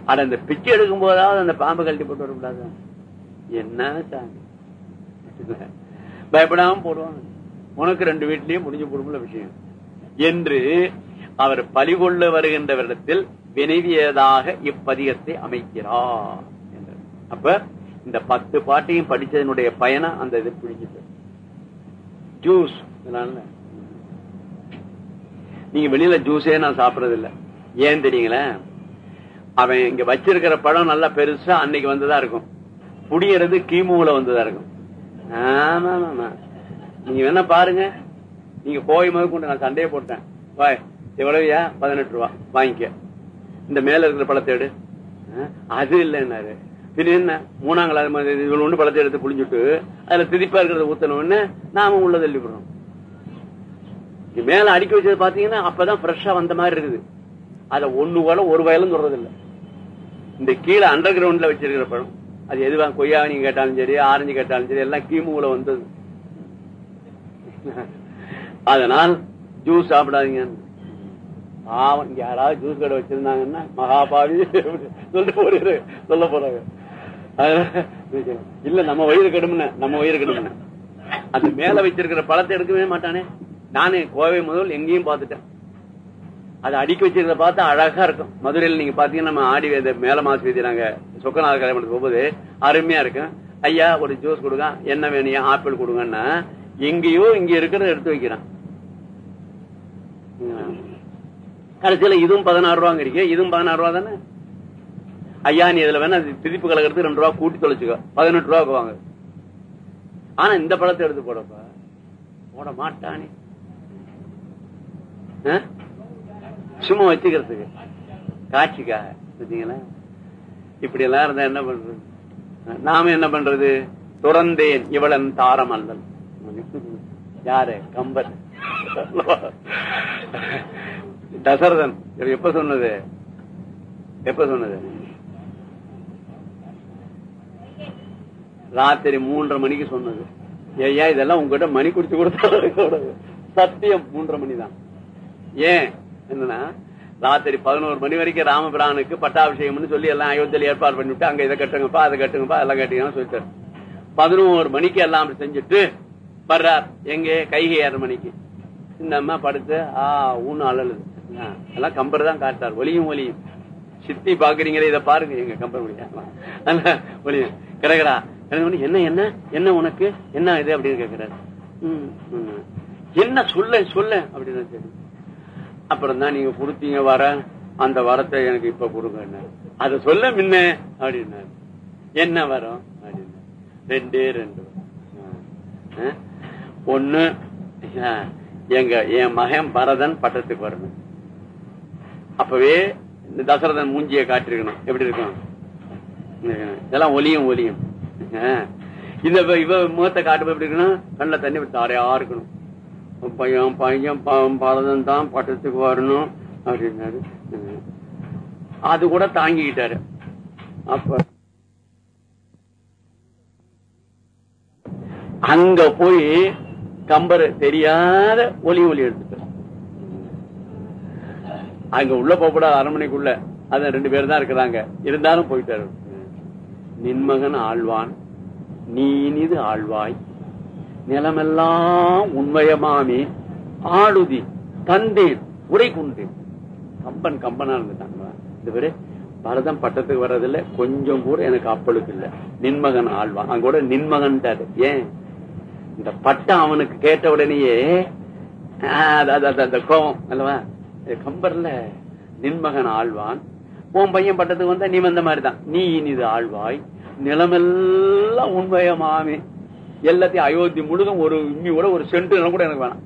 அட அந்த பிச்சை எடுக்கும் போதாவது அந்த பாம்பு கழட்டி போட்டு வரக்கூடாது? என்ன சாமி? பயப்படாம போடுவாங்க. உனக்கு ரெண்டு வீட்லயும் முடிஞ்சு போடும்ல விஷயம். என்று அவர் பலிகொள்ள வருகின்றவரிடத்தில் வினைவியதாக இப்பதிகத்தை அமைக்கிறார் என்றார். அப்ப இந்த பத்து பாட்டையும் படிச்சதனுடைய பயனை அந்த இது பிடிச்சிட்டு ஜூஸ் இதனால. நீங்க வெளியில ஜூஸே நான் சாப்பிடறது இல்ல ஏன் தெரியுங்களா? அவன் இங்க வச்சிருக்கிற பழம் நல்லா பெருசா அன்னைக்கு வந்ததா இருக்கும். புடியறது கிமுல வந்ததா இருக்கும். நீங்க வேணா பாருங்க. நீங்க போய் முதல் கொண்டு நான் சண்டையை போட்டேன். வாய் எவ்வளவுயா? பதினெட்டு ரூபா. வாங்கிக்க. இந்த மேல இருக்கிற பழத்தை எடு. அது இல்லைன்னாரு. பின்ன என்ன? மூணாம் கிளாஸ் இவ்வளவு ஒண்ணு பழத்தை எடுத்து புளிஞ்சுட்டு அதுல திதிப்பா இருக்கிறத ஊத்தணும்னு நாம உள்ள தள்ளி இங்க மேல அடுக்கி வச்சது பாத்தீங்கன்னா அப்பதான் ஃப்ரெஷ்ஷா வந்த மாதிரி இருக்குது. அதுல ஒண்ணு போல ஒரு வயலும் சொல்றது இல்ல இந்த கீழே அண்டர் கிரவுண்ட்ல வச்சிருக்கிற பழம் அது எதுவா? கொய்யா நீங்க கேட்டாலும் சரி ஆரஞ்சு கேட்டாலும் சரி எல்லாம் கிமுல வந்தது. அதனால் ஜூஸ் சாப்பிடாதீங்க ஆவன் இங்க யாராவது ஜூஸ் கடை வச்சிருந்தாங்கன்னா மகாபாவி சொல்லிட்டு போறாரு சொல்ல போறாங்க இல்ல நம்ம வயிறு கெடுமுன நம்ம வயிறு கெடுமுன அந்த மேல வச்சிருக்கிற பழத்தை எடுக்கவே மாட்டானே. நானே கோவை முதல் எங்கேயும் பாத்துட்டேன் அது அடுக்கி வச்சிருக்கிறத பார்த்தா அழகா இருக்கும். மதுரையில் நீங்க பாத்தீங்கன்னா நம்ம ஆடி வேத மேல மாசு வீதி நாங்க சொக்கநாத கல்யாணத்துக்கு போகும்போது அருமையா இருக்கும். ஐயா ஒரு ஜூஸ் கொடுங்க. என்ன வேணியா ஆப்பிள் கொடுங்கன்னா எங்கேயோ இங்க இருக்கிறத எடுத்து வைக்கிறான். கடைசியில இதுவும் பதினாறு ரூபாங்க இருக்கு. இதுவும் பதினாறு ரூபா தானே? ஐயா நீ இதுல வேணா திருப்பி கலக்கிறது ரெண்டு ரூபா கூட்டி தொலைச்சுக்கோ. பதினெட்டு ரூபாய்க்கு வாங்க. ஆனா இந்த பழத்தை எடுத்து போடப்பா. போட மாட்டானே? சும்மா வச்சுக்கிறதுக்கு. காட்சிக்காக பார்த்தீங்களா? இப்படி எல்லாம் இருந்தா என்ன பண்றது? நாம என்ன பண்றது? துறந்தேன் இவளன் தாரம் அல்லல் யாரு? கம்பர் தசரதன். எப்ப சொன்னது? எப்ப சொன்னது? ராத்திரி மூன்றரை மணிக்கு சொன்னது. ஐயா இதெல்லாம் உங்ககிட்ட மணி குடிச்சு கொடுத்தா சத்தியம் மூன்றரை மணி தான் ஏன்? என்னன்னா ராத்திரி பதினோரு மணி வரைக்கும் ராமபிரானுக்கு பட்டாபிஷேகம்னு சொல்லி எல்லாம் அயோத்தியில் ஏற்பாடு பண்ணிவிட்டு அங்க இதை கட்டுங்கப்பா அதை கட்டுங்கப்பா எல்லாம் கட்டுங்கன்னு சொல்லிட்டாரு. பதினோரு மணிக்கு எல்லாம் அப்படி செஞ்சுட்டு வர்றார். எங்க? கைகை ஆறு மணிக்கு. இந்த அம்மா படுத்து ஆ ஊன்னு அழலுது. எல்லாம் கம்பர் தான் காட்டார் ஒலியும் ஒலியும் சித்தி பாக்குறீங்களே இதை பாருங்க. எங்க கம்பர் ஒலியா ஒலியும் கிடக்குறா என்ன என்ன என்ன உனக்கு? என்ன இது அப்படின்னு கேட்கிறாரு என்ன சொல்ல சொல்ல அப்படின்னு அப்புறம் தான் நீங்க கொடுத்தீங்க வர அந்த வரத்தை எனக்கு இப்ப கொடுங்க அத சொல்ல முன்ன அப்படின்னாரு என்ன வரும்? அப்படின்னு ரெண்டே ரெண்டு வரம். ஒண்ணு எங்க என் மகன் பரதன் பட்டத்துக்கு வரணும். அப்பவே இந்த தசரதன் மூஞ்சிய காட்டிருக்கணும். எப்படி இருக்கும்? இதெல்லாம் ஒலியும் ஒலியும் இந்த இவ- முகத்தை காட்டு எப்படி இருக்கணும்? கண்ணுல தண்ணி விட்டு தாரையா இருக்கணும். பையன் பையன் ப- பரதன் தான் பட்டத்துக்கு வரணும் அப்படின்னாரு. அது கூட தாங்கிக்கிட்டாரு. அப்ப அங்க போய் கம்பர் தெரியாத ஒலி ஒலி எடுத்துட்டு அங்க உள்ள போகக்கூடாது அரண்மனைக்குள்ள அத ரெண்டு பேர் தான் இருக்கிறாங்க. இருந்தாலும் போயிட்டாரு. நின்மகன் ஆழ்வான் நீ இனிது ஆழ்வாய். நிலமெல்லாம் உண்மயமாமே. ஆளுதி தந்தேன் உரை குன்றேன் கம்பன் கம்பனா இருந்துட்டாங்க இந்த பேரு பரதம் பட்டத்துக்கு வர்றதில்ல கொஞ்சம் கூட எனக்கு அப்பளுக்கு இல்ல. நின்மகன் ஆழ்வான். அங்க கூட நின்மகன் ஏன்? இந்த பட்டம் அவனுக்கு கேட்ட உடனேயே ஆ, அந்த கோபம் அல்லவா? கம்பர்ல நின்மகன் ஆழ்வான். உன் பையன் பட்டத்துக்கு வந்தா நீ வந்த மாதிரிதான். நீ இனிது ஆழ்வாய். நிலமெல்லாம் உண்மையமாமே. எல்லாத்தையும் அயோத்தி முழுதும் ஒரு இம்மி கூட ஒரு சென்ட் கூட எனக்கு வேணாம்.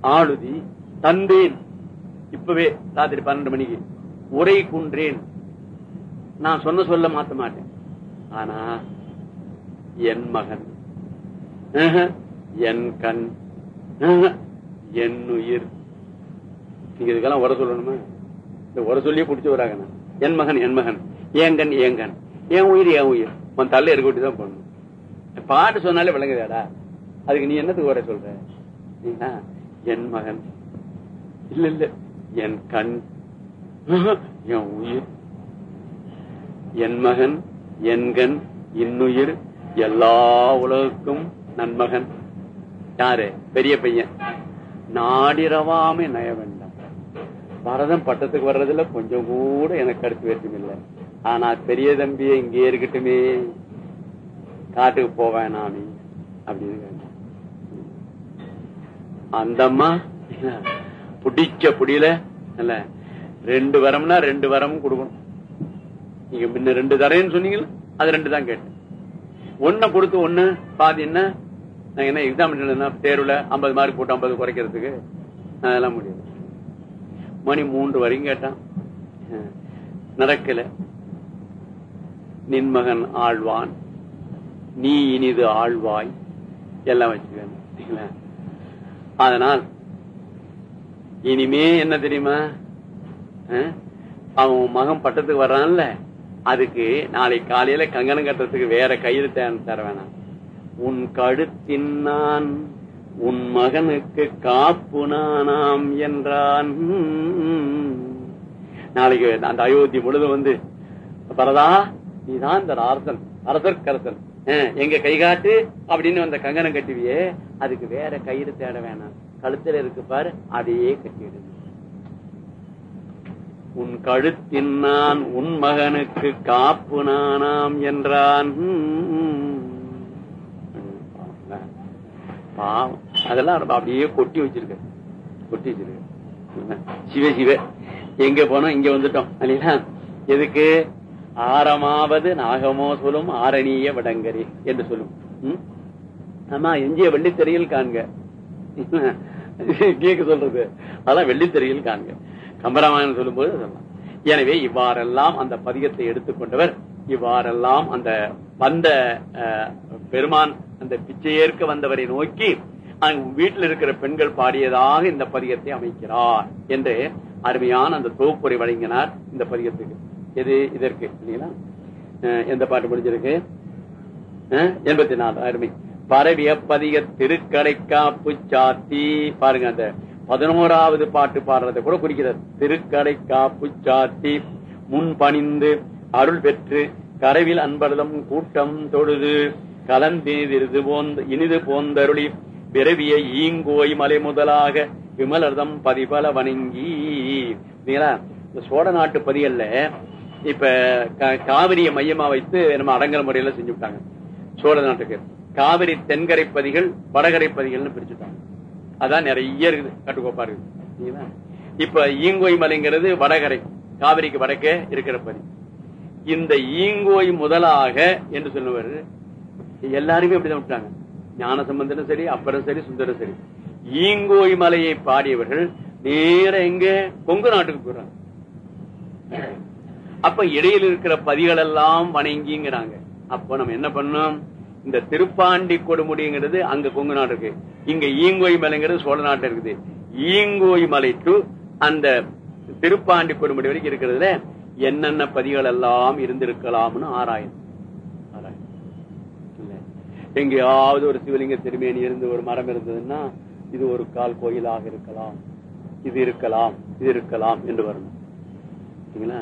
ஆளுதி தந்தேன். இப்பவே ராத்திரி பன்னெண்டு மணிக்கு. உரை குன்றேன். நான் சொன்ன சொல்ல மாத்த மாட்டேன். ஆனா என் மகன். என் கண். என் உயிர். நீங்க இதுக்கெல்லாம் உர சொல்லணுமா? இந்த உர சொல்லியே பிடிச்சி வராங்க. என் மகன் என் மகன். ஏங்கன் ஏங்கன் என் உயிர் என் உயிர். உன் தள்ள இருக்க தான் போடணும். பாட்டு சொன்னாலே விளங்குதாடா. அதுக்கு நீ என்னத்துக்கு உரை சொல்ற? என் மகன். இல்ல இல்ல என் கண். என் உயிர். என் மகன் என் கண் இன்னுயிர் எல்லா உலகுக்கும் நன்மகன். யாரு? பெரிய பையன். நாடிரவாமை நய வேண்டாம். பரதம் பட்டத்துக்கு வர்றதுல கொஞ்சம் கூட எனக்கு கருத்து வேற்றுமை இல்லை. ஆனா பெரிய தம்பியை இங்கே இருக்கட்டுமே. காட்டுக்கு போவேன் நானே அப்படின்னு அந்த அம்மா புடிச்ச புடியில இல்ல ரெண்டு வரம்னா ரெண்டு வரமும் கொடுக்கணும். நீங்க முன்ன ரெண்டு தரேன்னு சொன்னீங்களா அது ரெண்டு தான் கேட்டேன். ஒன்ன கொடுத்து ஒண்ணு பாதி என்ன? நான் என்ன எக்ஸாம் தேர்வுல ஐம்பது மார்க் போட்டு ஐம்பது குறைக்கிறதுக்கு அதெல்லாம் முடியாது. மணி மூன்று வரையும் கேட்டான். நடக்கல. நின்மகன் ஆழ்வான் நீ இனிது ஆழ்வாய். எல்லாம் வச்சுக்க அதனால் இனிமே என்ன தெரியுமா? அவன் மகன் பட்டத்துக்கு வர்றான்ல அதுக்கு நாளை காலையில கங்கணம் கட்டுறதுக்கு வேற கயிறு தர வேணாம். உன் கடுத்தின்னான் உன் மகனுக்கு காப்பு நானாம் என்றான். நாளைக்கு அந்த அயோத்தி முழுதும் வந்து பரதா நீதான் இந்த அரசன் அரசர்கரசன் எங்க கை காட்டு அப்படின்னு அந்த கங்கணம் கட்டுவியே அதுக்கு வேற கயிறு தேட வேணாம். கழுத்துல இருக்கு பாரு அதையே கட்டிடு உன் கழுத்தின் நான் உன் மகனுக்கு காப்பு நானாம் என்றான். பாவம். அதெல்லாம் அப்படியே கொட்டி வச்சிருக்க. கொட்டி வச்சிருக்க. சிவ சிவ. எங்க போனோம்? இங்க வந்துட்டோம். இல்லையா எதுக்கு? ஆரமாவது நாகமோ சொல்லும் ஆரணிய விடங்கரே என்று சொல்லும். ஆமா எஞ்சிய வெள்ளித்திரையில் காண்க. கேட்க சொல்றது. அதெல்லாம் வெள்ளித்திரையில் காண்க. கம்பராமாயணம் சொல்லும் போது சொல்லலாம் எனவே இவ்வாறெல்லாம் அந்த பதிகத்தை எடுத்துக்கொண்டவர் இவ்வாறெல்லாம் அந்த வந்த பெருமான் அந்த பிச்சை ஏற்க வந்தவரை நோக்கி வீட்டில் இருக்கிற பெண்கள் பாடியதாக இந்த பதிகத்தை அமைக்கிறார் என்று அருமையான அந்த தொகுப்புரை வழங்கினார் இந்த பதிகத்துக்கு. எது இதற்கு இல்லைங்களா? எந்த பாட்டு முடிஞ்சிருக்கு? எண்பத்தி நாலு அருமை. பரவிய பதிக திருக்கடைக்காப்பு சாத்தி. பாருங்க அந்த பதினோராவது பாட்டு பாடுறதை கூட குறிக்கிறார். திருக்கடைக்காப்பு சாத்தி. முன் பணிந்து அருள் பெற்று கரவில் அன்பர்தம் கூட்டம் தொழுது கலந்தீதிருது போந்த இனிது போந்தருளி விரவிய ஈங்கோய் மலை முதலாக விமலர்தம் பதிபல வணங்கி. இந்த சோழ நாட்டு பதிகல்ல இப்ப காவிரியை மையமா வைத்து நம்ம அடங்கல் முறையில செஞ்சு விட்டாங்க சோழ நாட்டுக்கு. காவிரி தென்கரை பதிகள் வடகரை பதிகள்னு பிரிச்சுட்டாங்க. அதான் நிறைய இருக்குது கட்டுக்கோப்பா இருக்குது. இப்ப ஈங்கோய் மலைங்கிறது வடகரை காவிரிக்கு வடக்கே இருக்கிற பதி இந்த ஈங்கோய் முதலாக என்று சொன்னவர் எல்லாருமே அப்படிதான் விட்டாங்க ஞான சம்பந்தனும் சரி அப்பரும் சரி சுந்தரம் சரி. ஈங்கோய் மலையை பாடியவர்கள் நேர எங்க? கொங்கு நாட்டுக்கு போறாங்க. அப்ப இடையில் இருக்கிற பதிகள் எல்லாம் வணங்கிங்கிறாங்க. அப்ப நம்ம என்ன பண்ணோம்? இந்த திருப்பாண்டி கொடுமுடிங்கிறது அங்க கொங்கு நாடு இருக்கு. இங்க ஈங்கோய் மலைங்கிறது சோழ நாட்டு இருக்குது. ஈங்கோய் மலை டு அந்த திருப்பாண்டி கொடுமுடி வரைக்கும் இருக்கிறதுல என்னென்ன பதிகள் எல்லாம் இருந்திருக்கலாம்னு ஆராயும். எங்கேயாவது ஒரு சிவலிங்க திருமேனி இருந்து ஒரு மரம் இருந்ததுன்னா இது ஒரு கால் கோயிலாக இருக்கலாம். இது இருக்கலாம் இது இருக்கலாம் என்று வரணும் சரிங்களா?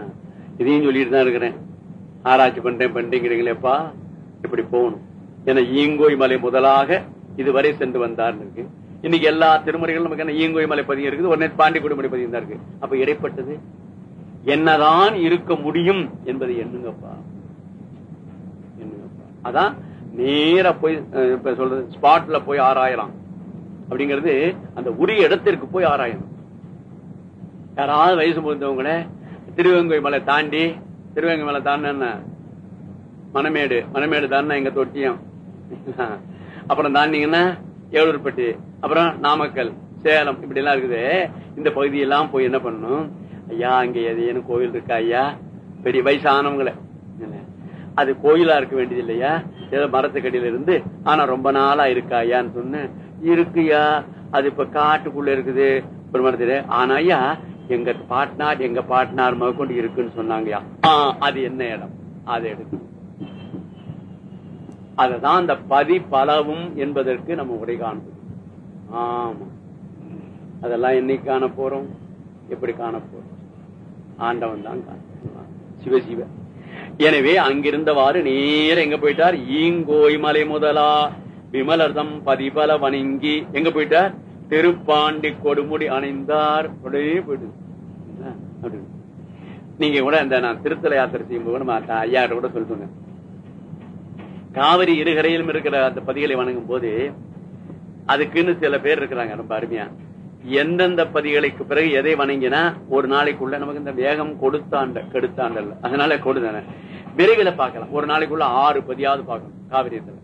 இதையும் சொல்லிட்டு தான் இருக்கிறேன். ஆராய்ச்சி பண்றேன் பண்றீங்கிறீங்களேப்பா. இப்படி போகணும். ஏன்னா ஈங்கோய் மலை முதலாக இதுவரை சென்று வந்தார் இருக்கு. இன்னைக்கு எல்லா திருமுறைகளும் நமக்கு என்ன ஈங்கோய் மலை பதியம் இருக்குது. உடனே பாண்டி குடிமலை பதியம் தான் இருக்கு. அப்ப இடைப்பட்டது? என்னதான் இருக்க முடியும் என்பதை எண்ணுங்கப்பா. எண்ணுங்கப்பா. அதான் நேரா போய் இப்ப சொல்றது ஸ்பாட்ல போய் ஆராயலாம். அப்படிங்கிறது அந்த உரிய இடத்திற்கு போய் ஆராயணும். யாராவது வயசு முடிந்தவங்கள திருவெங்கை மலை தாண்டி திருவெங்கை மலை தாண்டின மணமேடு மணமேடு தாண்டினா எங்க தொட்டியம். அப்புறம் தாண்டிங்கன்னா ஏழூர்பட்டி அப்புறம் நாமக்கல் சேலம் இப்படி எல்லாம் இருக்குது. இந்த பகுதியெல்லாம் போய் என்ன பண்ணணும்? ஐயா அங்க எதையேனும் கோயில் இருக்கா ஐயா? பெரிய வயசானவங்களை. அது கோயிலா இருக்க வேண்டியது இல்லையா? ஏதோ மரத்துக்கடியில இருந்து ஆனா ரொம்ப நாளா இருக்கா ஐயான்னு சொன்னேன். இருக்குயா அது இப்ப காட்டுக்குள்ள இருக்குது. ஒரு மரத்துல ஆனா ஐயா எங்க பாட்னார் எங்க பாட்னார் முதற்கொண்டு இருக்குன்னு சொன்னாங்கயா? அது என்ன இடம்? அதை எடுக்கணும். அததான் அந்த பதி பலவும் என்பதற்கு நம்ம உரை காண்பது ஆமா. அதெல்லாம் என்னைக்கு காண போறோம்? எப்படி காண போறோம்? ஆண்டவன் தான் சிவசிவ சிவ. எனவே அங்கிருந்தவாறு நேர எங்க போயிட்டார்? ஈங்கோய் மலை முதலா. விமலர்தம் பதிபல வணங்கி எங்க போயிட்டார்? திருப்பாண்டி கொடுமுடி அணிந்தார். அப்படியே போயிடுது. நீங்க கூட இந்த நான் திருத்தல யாத்திரை செய்யும்போது கூட நம்ம ஐயா கூட சொல்லுங்க காவிரி இருகரையிலும் இருக்கிற அந்த பதிகளை வணங்கும் போது அதுக்குன்னு சில பேர் இருக்கிறாங்க ரொம்ப அருமையா. எந்தெந்த பதிகளுக்கு பிறகு எதை வணங்கினா ஒரு நாளைக்குள்ள நமக்கு இந்த வேகம் கொடுத்தாண்ட கெடுத்தாண்டல்ல. அதனால கொடுதானே. விரைவில் பார்க்கலாம். ஒரு நாளைக்குள்ள ஆறு பதியாவது பார்க்கணும் காவிரியத்துல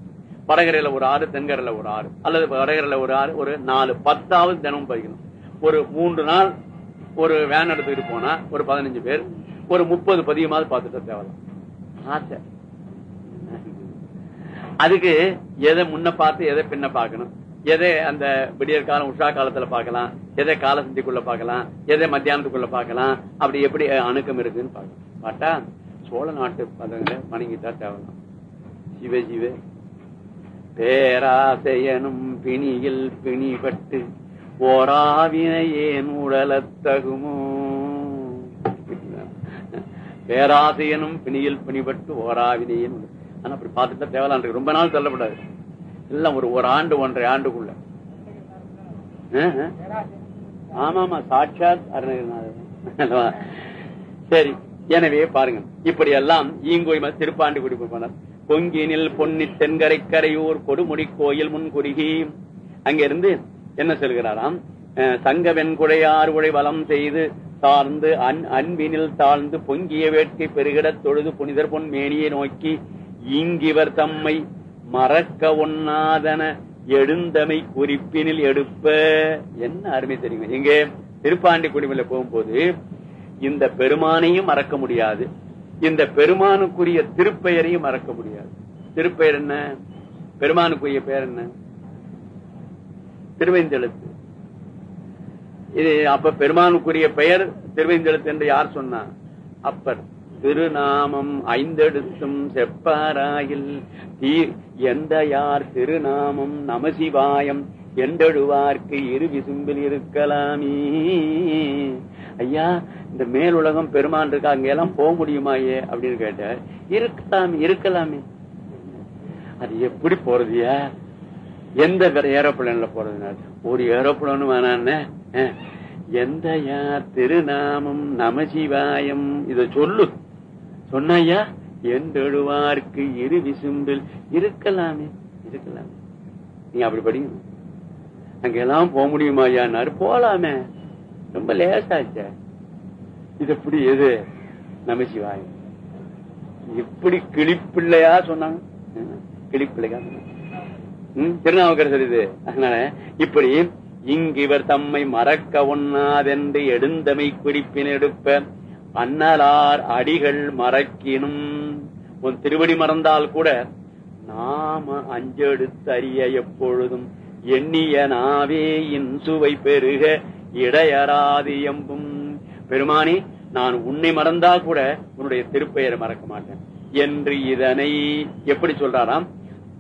வடகரையில ஒரு ஆறு தென்கரையில ஒரு ஆறு அல்லது வடகரையில ஒரு ஆறு ஒரு நாலு பத்தாவது தினமும் பதிக்கணும் ஒரு மூன்று நாள் ஒரு வேன் எடுத்துக்கிட்டு போனா ஒரு பதினஞ்சு பேர் ஒரு முப்பது பதியமாவது பார்த்துட்டு தேவலாம் ஆசை அதுக்கு எதை முன்ன பார்த்து எதை பின்ன பார்க்கணும்? எதை அந்த விடியற் காலம் உஷா காலத்துல பாக்கலாம் எதை கால சந்திக்குள்ள பாக்கலாம் எதை மத்தியானத்துக்குள்ள பாக்கலாம் அப்படி எப்படி அணுக்கம் இருக்குன்னு பாக்கலாம் பாட்டா சோழ நாட்டு பதங்களை வணங்கிட்டா தேவலாம் சிவ சிவ பேராசையனும் பிணியில் பிணிபட்டு ஓராவினையேன் உடலத்தகுமோ பேராசையனும் பிணியில் பிணிபட்டு ஓராவினையேன் ஆனா அப்படி பார்த்துட்டா தேவலான் இருக்கு. ரொம்ப நாள் சொல்லப்படாது. எல்லாம் ஒரு ஒரு ஆண்டு ஒன்றரை ஆண்டுக்குள்ள. ஆமா ஆமா சாட்சாத் அருணகிரிநாதன் [laughs] சரி எனவே பாருங்க இப்படி எல்லாம் ஈங்கோய் ம- திருப்பாண்டி குடி போனார் பொங்கினில் பொன்னி தென்கரை கரையூர் கொடுமுடி கோயில் முன் குறுகி என்ன சொல்கிறாராம்? சங்க வெண்குடையார் உழை வளம் செய்து தாழ்ந்து அன் அன்பினில் தாழ்ந்து பொங்கிய வேட்கை பெருகிடத் தொழுது புனிதர் பொன் மேனியை நோக்கி இங்கிவர் தம்மை மறக்க ஒண்ணாதன எழுந்தமை குறிப்பினில் எடுப்ப. என்ன அருமை தெரியுங்க இங்க திருப்பாண்டி குடிமையில போகும்போது இந்த பெருமானையும் மறக்க முடியாது. இந்த பெருமானுக்குரிய திருப்பெயரையும் மறக்க முடியாது. திருப்பெயர் என்ன? பெருமானுக்குரிய பெயர் என்ன? திருவைந்தெழுத்து. இது அப்ப பெருமானுக்குரிய பெயர் திருவைந்தெழுத்து என்று யார் சொன்னா? அப்பர். திருநாமம் ஐந்தெடுத்தும் செப்பாராயில். தீர் எந்த யார் திருநாமம் நமசிவாயம்? எந்தழுவார்க்கு இரு விசும்பில் இருக்கலாமே. ஐயா இந்த மேலுலகம் பெருமான் இருக்கா அங்க எல்லாம் போக முடியுமாயே அப்படின்னு கேட்ட இருக்கலாமே இருக்கலாமே. அது எப்படி போறதுயா எந்த ஏரோப்ளேன்ல போறதுனால ஒரு ஏரோப்ளேன் வேணான்னு அஹ், எந்த யார் திருநாமம் நமசிவாயம். இத சொல்லு. சொன்னாயா எந்தெழுவார்க்கு இரு விசும்பில் இருக்கலாமே இருக்கலாமே. நீங்க அப்படி படிங்க. அங்க எல்லாம் போக முடியுமா போலாமே. ரொம்ப லேசாச்சே இது எப்படி எது? நமசிவாயம் எப்படி கிளிப்பிள்ளையா சொன்னாங்க. கிளிப்பிள்ளையா திருநாவுக்கரசர் இது. அதனால இப்படி இங்கு இவர் தம்மை மறக்க ஒண்ணாதென்று எடுந்தமை குறிப்பின் எடுப்ப அன்னலார் அடிகள் மறக்கினும். உன் திருவடி மறந்தால் கூட நாம அஞ்செடுத்து அறிய எப்பொழுதும் எண்ணிய நாவே இன்சுவை பெருக இடையராதி எம்பும். பெருமானி நான் உன்னை மறந்தா கூட உன்னுடைய திருப்பெயரை மறக்க மாட்டேன். என்று இதனை எப்படி சொல்றாராம்?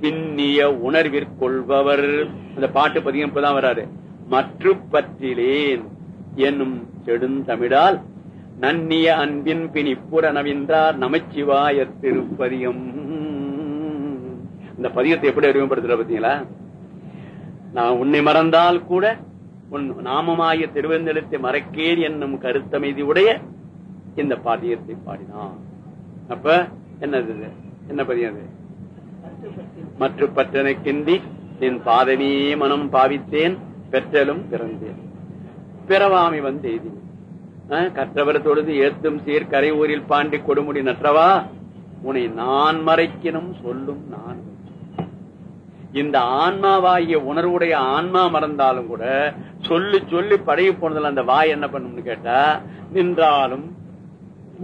திண்ணிய உணர்விற்கொள்பவர். அந்த பாட்டு பதிகம் இப்பதான் வராரு. மற்று பற்றிலேன் என்னும் செடுந்தமிழால் நன்னிய அன்பின் பிணிப்புற நவின்றார் நமச்சிவாய திருப்பதிகம் இந்த பதிகத்தை எப்படி அறிமுகப்படுத்துற பாத்தீங்களா? நான் உன்னை மறந்தால் கூட உன் நாமமாய திருவெந்தெழுத்தை மறக்கேன் என்னும் கருத்தமைதி உடைய இந்த பாட்டியத்தை பாடினான். அப்ப என்னது என்ன பதியம் அது? மற்ற பற்றனக்கின்றி என் பாதமே மனம் பாவித்தேன் பெற்றலும் பிறந்தேன். பிறவாமை வந்து ஆஹ், கற்றவர் தொழுது ஏத்தும் சீர் கரை ஊரில் பாண்டி கொடுமுடி நற்றவா? உன்னை நான் மறைக்கினும் சொல்லும் நான். இந்த ஆன்மாவாகிய உணர்வுடைய ஆன்மா மறந்தாலும் கூட சொல்லி சொல்லி பழகி போனதுல அந்த வாய் என்ன பண்ணும்னு கேட்டா நின்றாலும்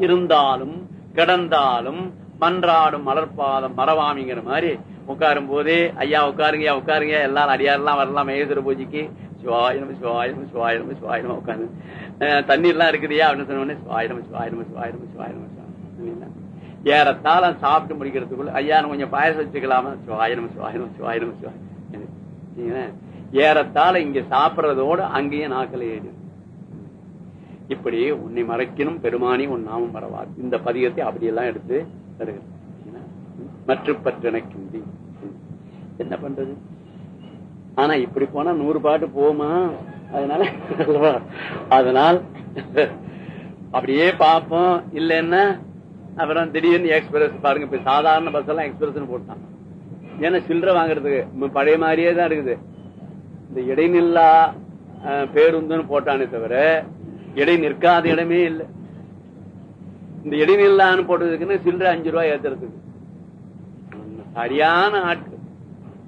இருந்தாலும் கிடந்தாலும் மன்றாடும் மலர்பாதம் மறவாமிங்கிற மாதிரி உட்காரும் போதே ஐயா உட்காருங்க உட்காருங்க எல்லாரும் அடியாரெல்லாம் வரலாம் மகேஸ்வர பூஜைக்கு. சிவாயிரம் சிவாயிரம் சிவாயிரம் சிவாயிரம் உட்காந்து தண்ணீர்லாம் இருக்குதுயா? அப்படின்னு சொன்ன உடனே சிவாயிரம் சிவாயிரம் சிவாயிரம் சிவாயிரம் சிவாயிரம் ஏறத்தால சாப்பிட்டு முடிக்கிறதுக்குள்ள ஐயா கொஞ்சம் பாயசம் வச்சுக்கலாமா? சிவாயிரம் சிவாயிரம் சிவாயிரம் சிவாயிரம். ஏறத்தால இங்க சாப்பிடுறதோட அங்கேயும் நாக்கில் ஏடு இப்படி உன்னை மறைக்கணும் பெருமானி உன் நாமம் மறவாது இந்த பதிகத்தை அப்படியெல்லாம் எடுத்து தருகிறது மற்ற பற்றனக்கின்றி என்ன பண்றது? ஆனா இப்படி போனா நூறு பாட்டு போமா அதனால அதனால் அப்படியே பார்ப்போம். இல்லைன்னா அப்புறம் திடீர்னு எக்ஸ்பிரஸ் பாருங்க இப்ப சாதாரண பஸ் எல்லாம் எக்ஸ்பிரஸ் போட்டான். ஏன்னா சில்லறை வாங்குறதுக்கு பழைய மாதிரியே தான் இருக்குது. இந்த இடைநில்லா அஹ், பேருந்துன்னு போட்டானே தவிர இடை நிற்காத இடமே இல்லை. இந்த இடைநில்லான்னு போட்டதுக்குன்னு சில்லறை அஞ்சு ரூபாய் ஏத்துறதுக்கு. சரியான ஆட்கள்.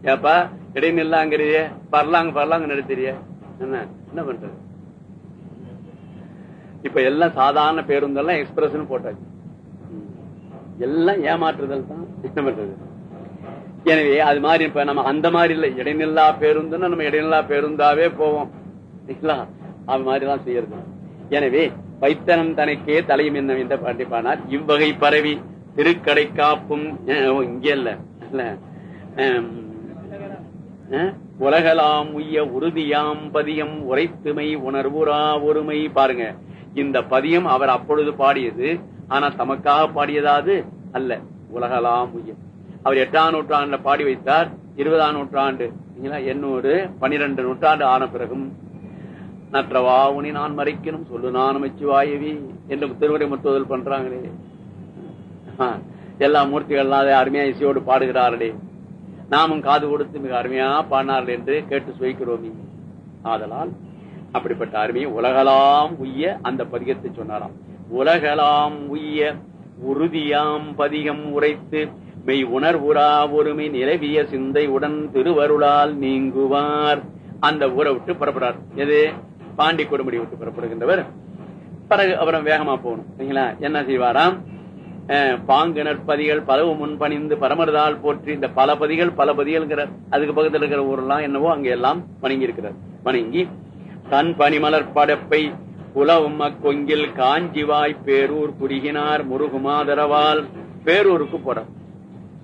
ஏப்பா இடைநில்லாங்கிறிய பரலாங்க பரலாங்க நடத்துறிய. என்ன என்ன பண்றது? இப்ப எல்லாம் சாதாரண பேருந்தெல்லாம் எக்ஸ்பிரஸ் போட்டாச்சு. எல்லாம் ஏமாற்றுதல் தான். என்ன பண்றது? எனவே அது மாதிரி இப்ப நம்ம அந்த மாதிரி இல்லை. இடைநில்லா பேருந்துன்னா நம்ம இடைநில்லா பேருந்தாவே போவோம். அது மாதிரி தான் செய்யறது எனவே வைத்தனம் தனக்கே தலையும் என்ன இந்த பாட்டி இவ்வகை பரவி திருக்கடை காப்பும் அஹ், இங்க இல்ல. இல்ல. உலகலாம் உய்ய உறுதியாம் பதியம் உரைத்துமை உணர்வுரா ஒருமை. பாருங்க. இந்த பதியம் அவர் அப்பொழுது பாடியது ஆனா தமக்காக பாடியதாவது அல்ல. உலகலாம் உய்ய அவர் எட்டாம் நூற்றாண்டுல பாடி வைத்தார். இருபதாம் நூற்றாண்டு. எண்ணூறு பனிரெண்டு நூற்றாண்டு ஆன பிறகும் நற்றவா உனி நான் மறைக்கணும். சொல்லு நான் அமைச்சுவாயவி என்று திருவடி முத்துதல் பண்றாங்களே. எல்லா மூர்த்திகள்லாம் அதை அருமையா இசையோடு பாடுகிறார்களே. நாமும் காது கொடுத்து மிக அருமையா பாடினார்கள் என்று கேட்டு சுவைக்கிறோமே. ஆதலால் அப்படிப்பட்ட அருமையை உலகலாம் உய்ய அந்த பதிகத்தை சொன்னாராம். உலகலாம் உய்ய உறுதியாம் பதிகம் உரைத்து மெய் உணர்வுரா ஒருமை நிலவிய சிந்தை உடன் திருவருளால் நீங்குவார். அந்த ஊரை விட்டு புறப்படுறார் எது? பாண்டி கொடுமுடி விட்டு புறப்படுகின்றவர். பிறகு அப்புறம் வேகமா போகணும். சரிங்களா? என்ன செய்வாராம்? பாங்கு நற்பதிகள் பலவு முன்பணிந்து பரமர்தால் போற்றி இந்த பல பதிகள் பல பதிகள்ங்கிறார் அதுக்கு பக்கத்தில் இருக்கிற ஊரெல்லாம் என்னவோ அங்க எல்லாம் வணங்கி இருக்கிறார் வணங்கி தன் பனிமலர் படப்பை புலவும் கொங்கில் காஞ்சிவாய் பேரூர் குறுகினார் முருகுமாதரவால். பேரூருக்கு போறார்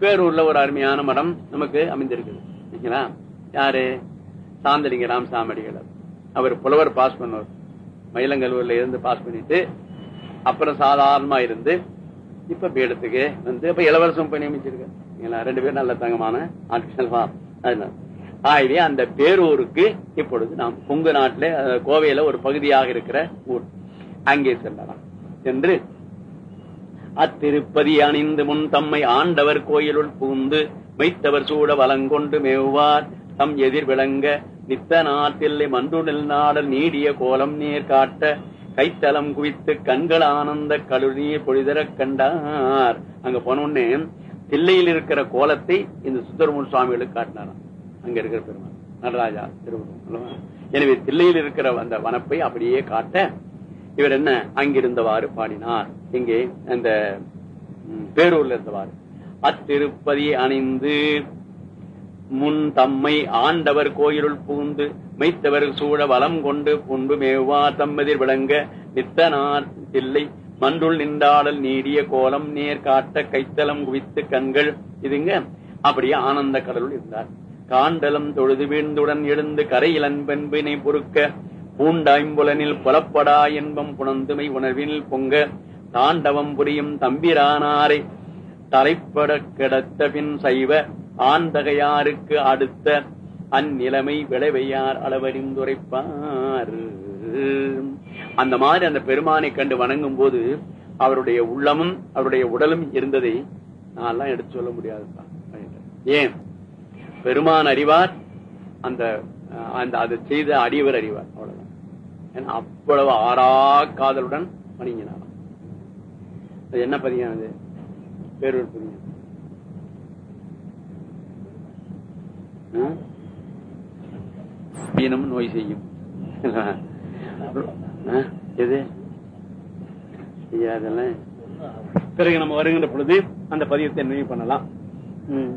பேரூர்ல ஒரு அருமையான மடம் நமக்கு அமைந்திருக்குது. சரிங்களா? யாரு? சாந்தலிங்க ராமசாமடிகள் அவர் புலவர் பாஸ் பண்ணவர். மயிலங்கல்லூர்ல இருந்து பாஸ் பண்ணிட்டு அப்புறம் சாதாரணமா இருந்து இப்ப பீடத்துக்கு வந்து இப்ப இளவரசம் பண்ணி அமைச்சிருக்காரு ரெண்டு பேரும் நல்ல தங்கமான ஆட்கள் தான். அதனால. ஆகவே அந்த பேரூருக்கு இப்பொழுது நாம் கொங்கு நாட்டில கோவையில ஒரு பகுதியாக இருக்கிற ஊர். அங்கே செல்லலாம். சென்று அத்திருப்பதி அணிந்து முன் தம்மை ஆண்டவர் கோயிலுள் புகுந்து மெய்த்தவர் சூட வலங்கொண்டு மேவார் தம் எதிர் விளங்க நித்த நாட்டில் மன்றுடல் நாடல் நீடிய கோலம் நீர் காட்ட கைத்தலம் குவித்து கண்கள் ஆனந்த கழுநீர் பொழிதர கண்டார். அங்க போன உடனே தில்லையில் இருக்கிற கோலத்தை இந்த சுந்தரமூர் சுவாமிகளுக்கு காட்டினாராம். அங்க இருக்கிற பெருமாள் நடராஜா திருவள்ளுவர் எனவே தில்லையில் இருக்கிற அந்த வனப்பை அப்படியே காட்ட இவர் என்ன அங்கிருந்தவாறு பாடினார். இங்கே அந்த பேரூர்ல இருந்தவாறு. அத்திருப்பதி அணிந்து முன் தம்மை ஆண்டவர் கோயிலுள் பூந்து மைத்தவர் சூழ வலம் கொண்டு புன்பு மேவா தம்மதிர் விளங்க நித்தனார் தில்லை மன்றுள் நின்றாடல் நீடிய கோலம் நேர் காட்ட கைத்தலம் குவித்து கண்கள். இதுங்க அப்படியே ஆனந்த கடலுள் இருந்தார். காண்டலம் தொழுது வீழ்ந்துடன் எழுந்து கரையிலன் பெண்பினை பொறுக்க பூண்டாய்ம்புலனில் புலப்படா என்பம் புணந்துமை உணர்வினில் பொங்க தாண்டவம் புரியும் தம்பிரானாரை தலைப்பட கிடத்த பின் சைவ ஆந்தகையாருக்கு அடுத்த அந்நிலைமை விளைவையார் அளவறிந்துரைப்பார். அந்த மாதிரி அந்த பெருமானை கண்டு வணங்கும் போது அவருடைய உள்ளமும் அவருடைய உடலும் இருந்ததை நான் எடுத்து சொல்ல முடியாதுப்பா. ஏன்? பெருமான் அறிவார் அந்த அந்த அதை செய்த அடியவர் அறிவார் அவ்வளவுதான். அவ்வளவு ஆறா காதலுடன் வணங்கினாராம் அது என்ன பதியானது பேரூர் பதியம் பீனம் நோய் செய்யும். எது? செய்யாதல்ல. பிறகு நம்ம வருகின்ற பொழுது அந்த பதியத்தை நினைவு பண்ணலாம். உம்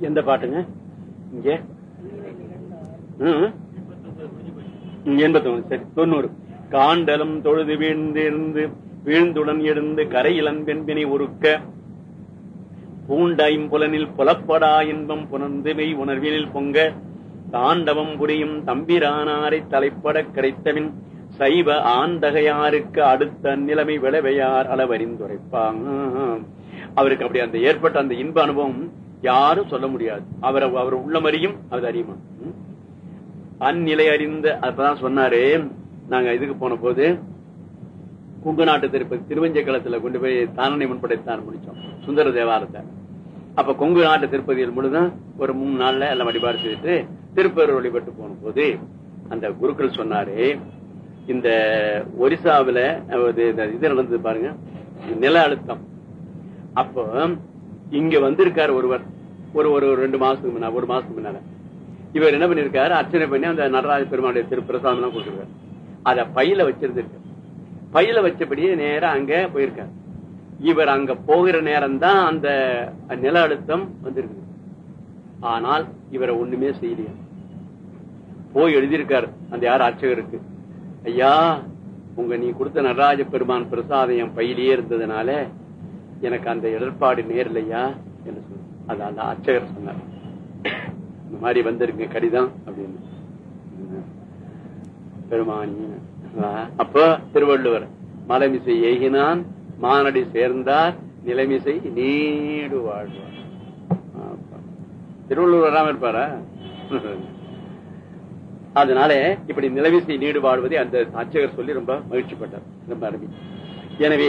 எந்த பாட்டுங்க? இங்க? ம். எண்பத்தி சரி தொண்ணூறு. காண்டலும் தொழுது வீழ்ந்திருந்து வீழ்ந்துடன் எழுந்து கரையிலன் பெண்பினை உருக்க பூண்டைம்புலனில் புலப்படா இன்பம் மெய் உணர்வினில் பொங்க தாண்டவம் புரியும் தம்பிரானாரை தலைப்பட கிடைத்தவின் சைவ ஆந்தகையாருக்கு அடுத்த நிலைமை விளைவையார் அளவறிந்துரைப்பாங்க அவருக்கு அப்படி அந்த ஏற்பட்ட அந்த இன்ப அனுபவம் யாரும் சொல்ல முடியாது. அவர் அவர் உள்ளமறியும் அது அறியுமா? அந்நிலை அறிந்த அப்பதான் சொன்னாரு நாங்க இதுக்கு போன போது குங்கு நாட்டு திருப்பதி திருவஞ்சக்கலத்துல கொண்டு போய் தானனை முன்படைத்தான் முடிச்சோம் சுந்தர தேவாரத்தை. அப்ப கொங்கு நாட்டு திருப்பதியில் முழுதும் ஒரு மூணு நாள்ல எல்லாம் வழிபாடு செய்துட்டு திருப்பேரூர் வழிபட்டு போன போது அந்த குருக்கள் சொன்னாரு இந்த ஒரிசாவில அது இந்த இது நடந்தது பாருங்க நில அழுத்தம். அப்போ இங்க வந்திருக்காரு ஒருவர். ஒரு ஒரு ரெண்டு மாசத்துக்கு முன்னால ஒரு மாசத்துக்கு முன்னால. இவர் என்ன பண்ணிருக்காரு? அர்ச்சனை பண்ணி அந்த நடராஜ பெருமானுடைய திருப்பிரசாதம் எல்லாம் கொடுத்துருக்காரு. அத பையில வச்சிருந்திருக்கு. பையில வச்சபடியே நேரா அங்க போயிருக்காரு. இவர் அங்க போகிற நேரம் தான் அந்த நில அழுத்தம் வந்திருக்கு ஆனால் இவரை ஒண்ணுமே செய்யலையா. போய் எழுதியிருக்காரு. அந்த யார்? அர்ச்சகருக்கு. ஐயா உங்க நீ கொடுத்த நடராஜ பெருமான் பிரசாதம் என் பையிலேயே இருந்ததுனால எனக்கு அந்த இடர்பாடு நேரலையா என்று சொல்லு அது அந்த அர்ச்சகர் சொன்னார். இந்த மாதிரி வந்திருக்கு கடிதம் அப்படின்னு. பெருமானி அப்போ திருவள்ளுவர் மலைமிசை ஏகினான் மானடி சேர்ந்தார் நிலைமிசை நீடு வாழ்வார். திருவள்ளுவர் வராம இருப்பாரா? அதனால இப்படி நிலவிசை நீடு வாழ்வதை அந்த அர்ச்சகர் சொல்லி ரொம்ப மகிழ்ச்சிப்பட்டார். ரொம்ப அருமை. எனவே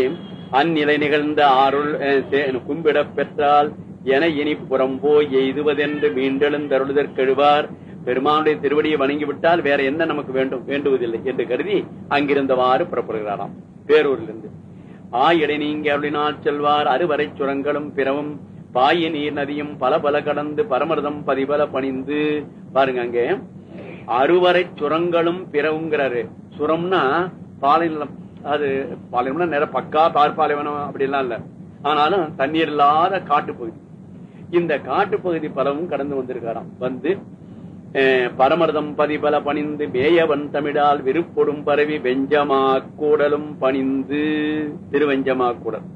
அந்நிலை நிகழ்ந்த ஆருள் அஹ், கும்பிடப் பெற்றால் என இனி புறம்போய் எய்துவதென்று மீண்டெழுந்தருளுதற்கெழுவார் பெருமானுடைய திருவடியை வணங்கிவிட்டால் வேற என்ன நமக்கு வேண்டும் வேண்டுவதில்லை என்று கருதி அங்கிருந்தவாறு புறப்படுகிறாராம் பேரூரிலிருந்து ஆயிடை நீங்க அருளினால் செல்வார் அறுவரை சுரங்களும் பிறவும் பாய நீர் நதியும் பல பல கடந்து பரமர்தம் பதிபல பணிந்து. பாருங்க அங்கே. அறுவரை சுரங்களும் பிறவுங்கிறாரு. சுரம்னா பாலைநிலம் அது பாலைவனம் நேரம் பக்கா தார் பாலைவனம் அப்படிலாம் இல்ல. ஆனாலும் தண்ணீர் இல்லாத காட்டுப்பகுதி இந்த காட்டுப்பகுதி பலவும் கடந்து வந்திருக்காராம். வந்து அஹ், பரமர்தம் பதிபல பணிந்து மேயவன் தமிழால் விருப்பொடும் பரவி வெஞ்சமா கூடலும் பணிந்து திருவெஞ்சமா கூடல்.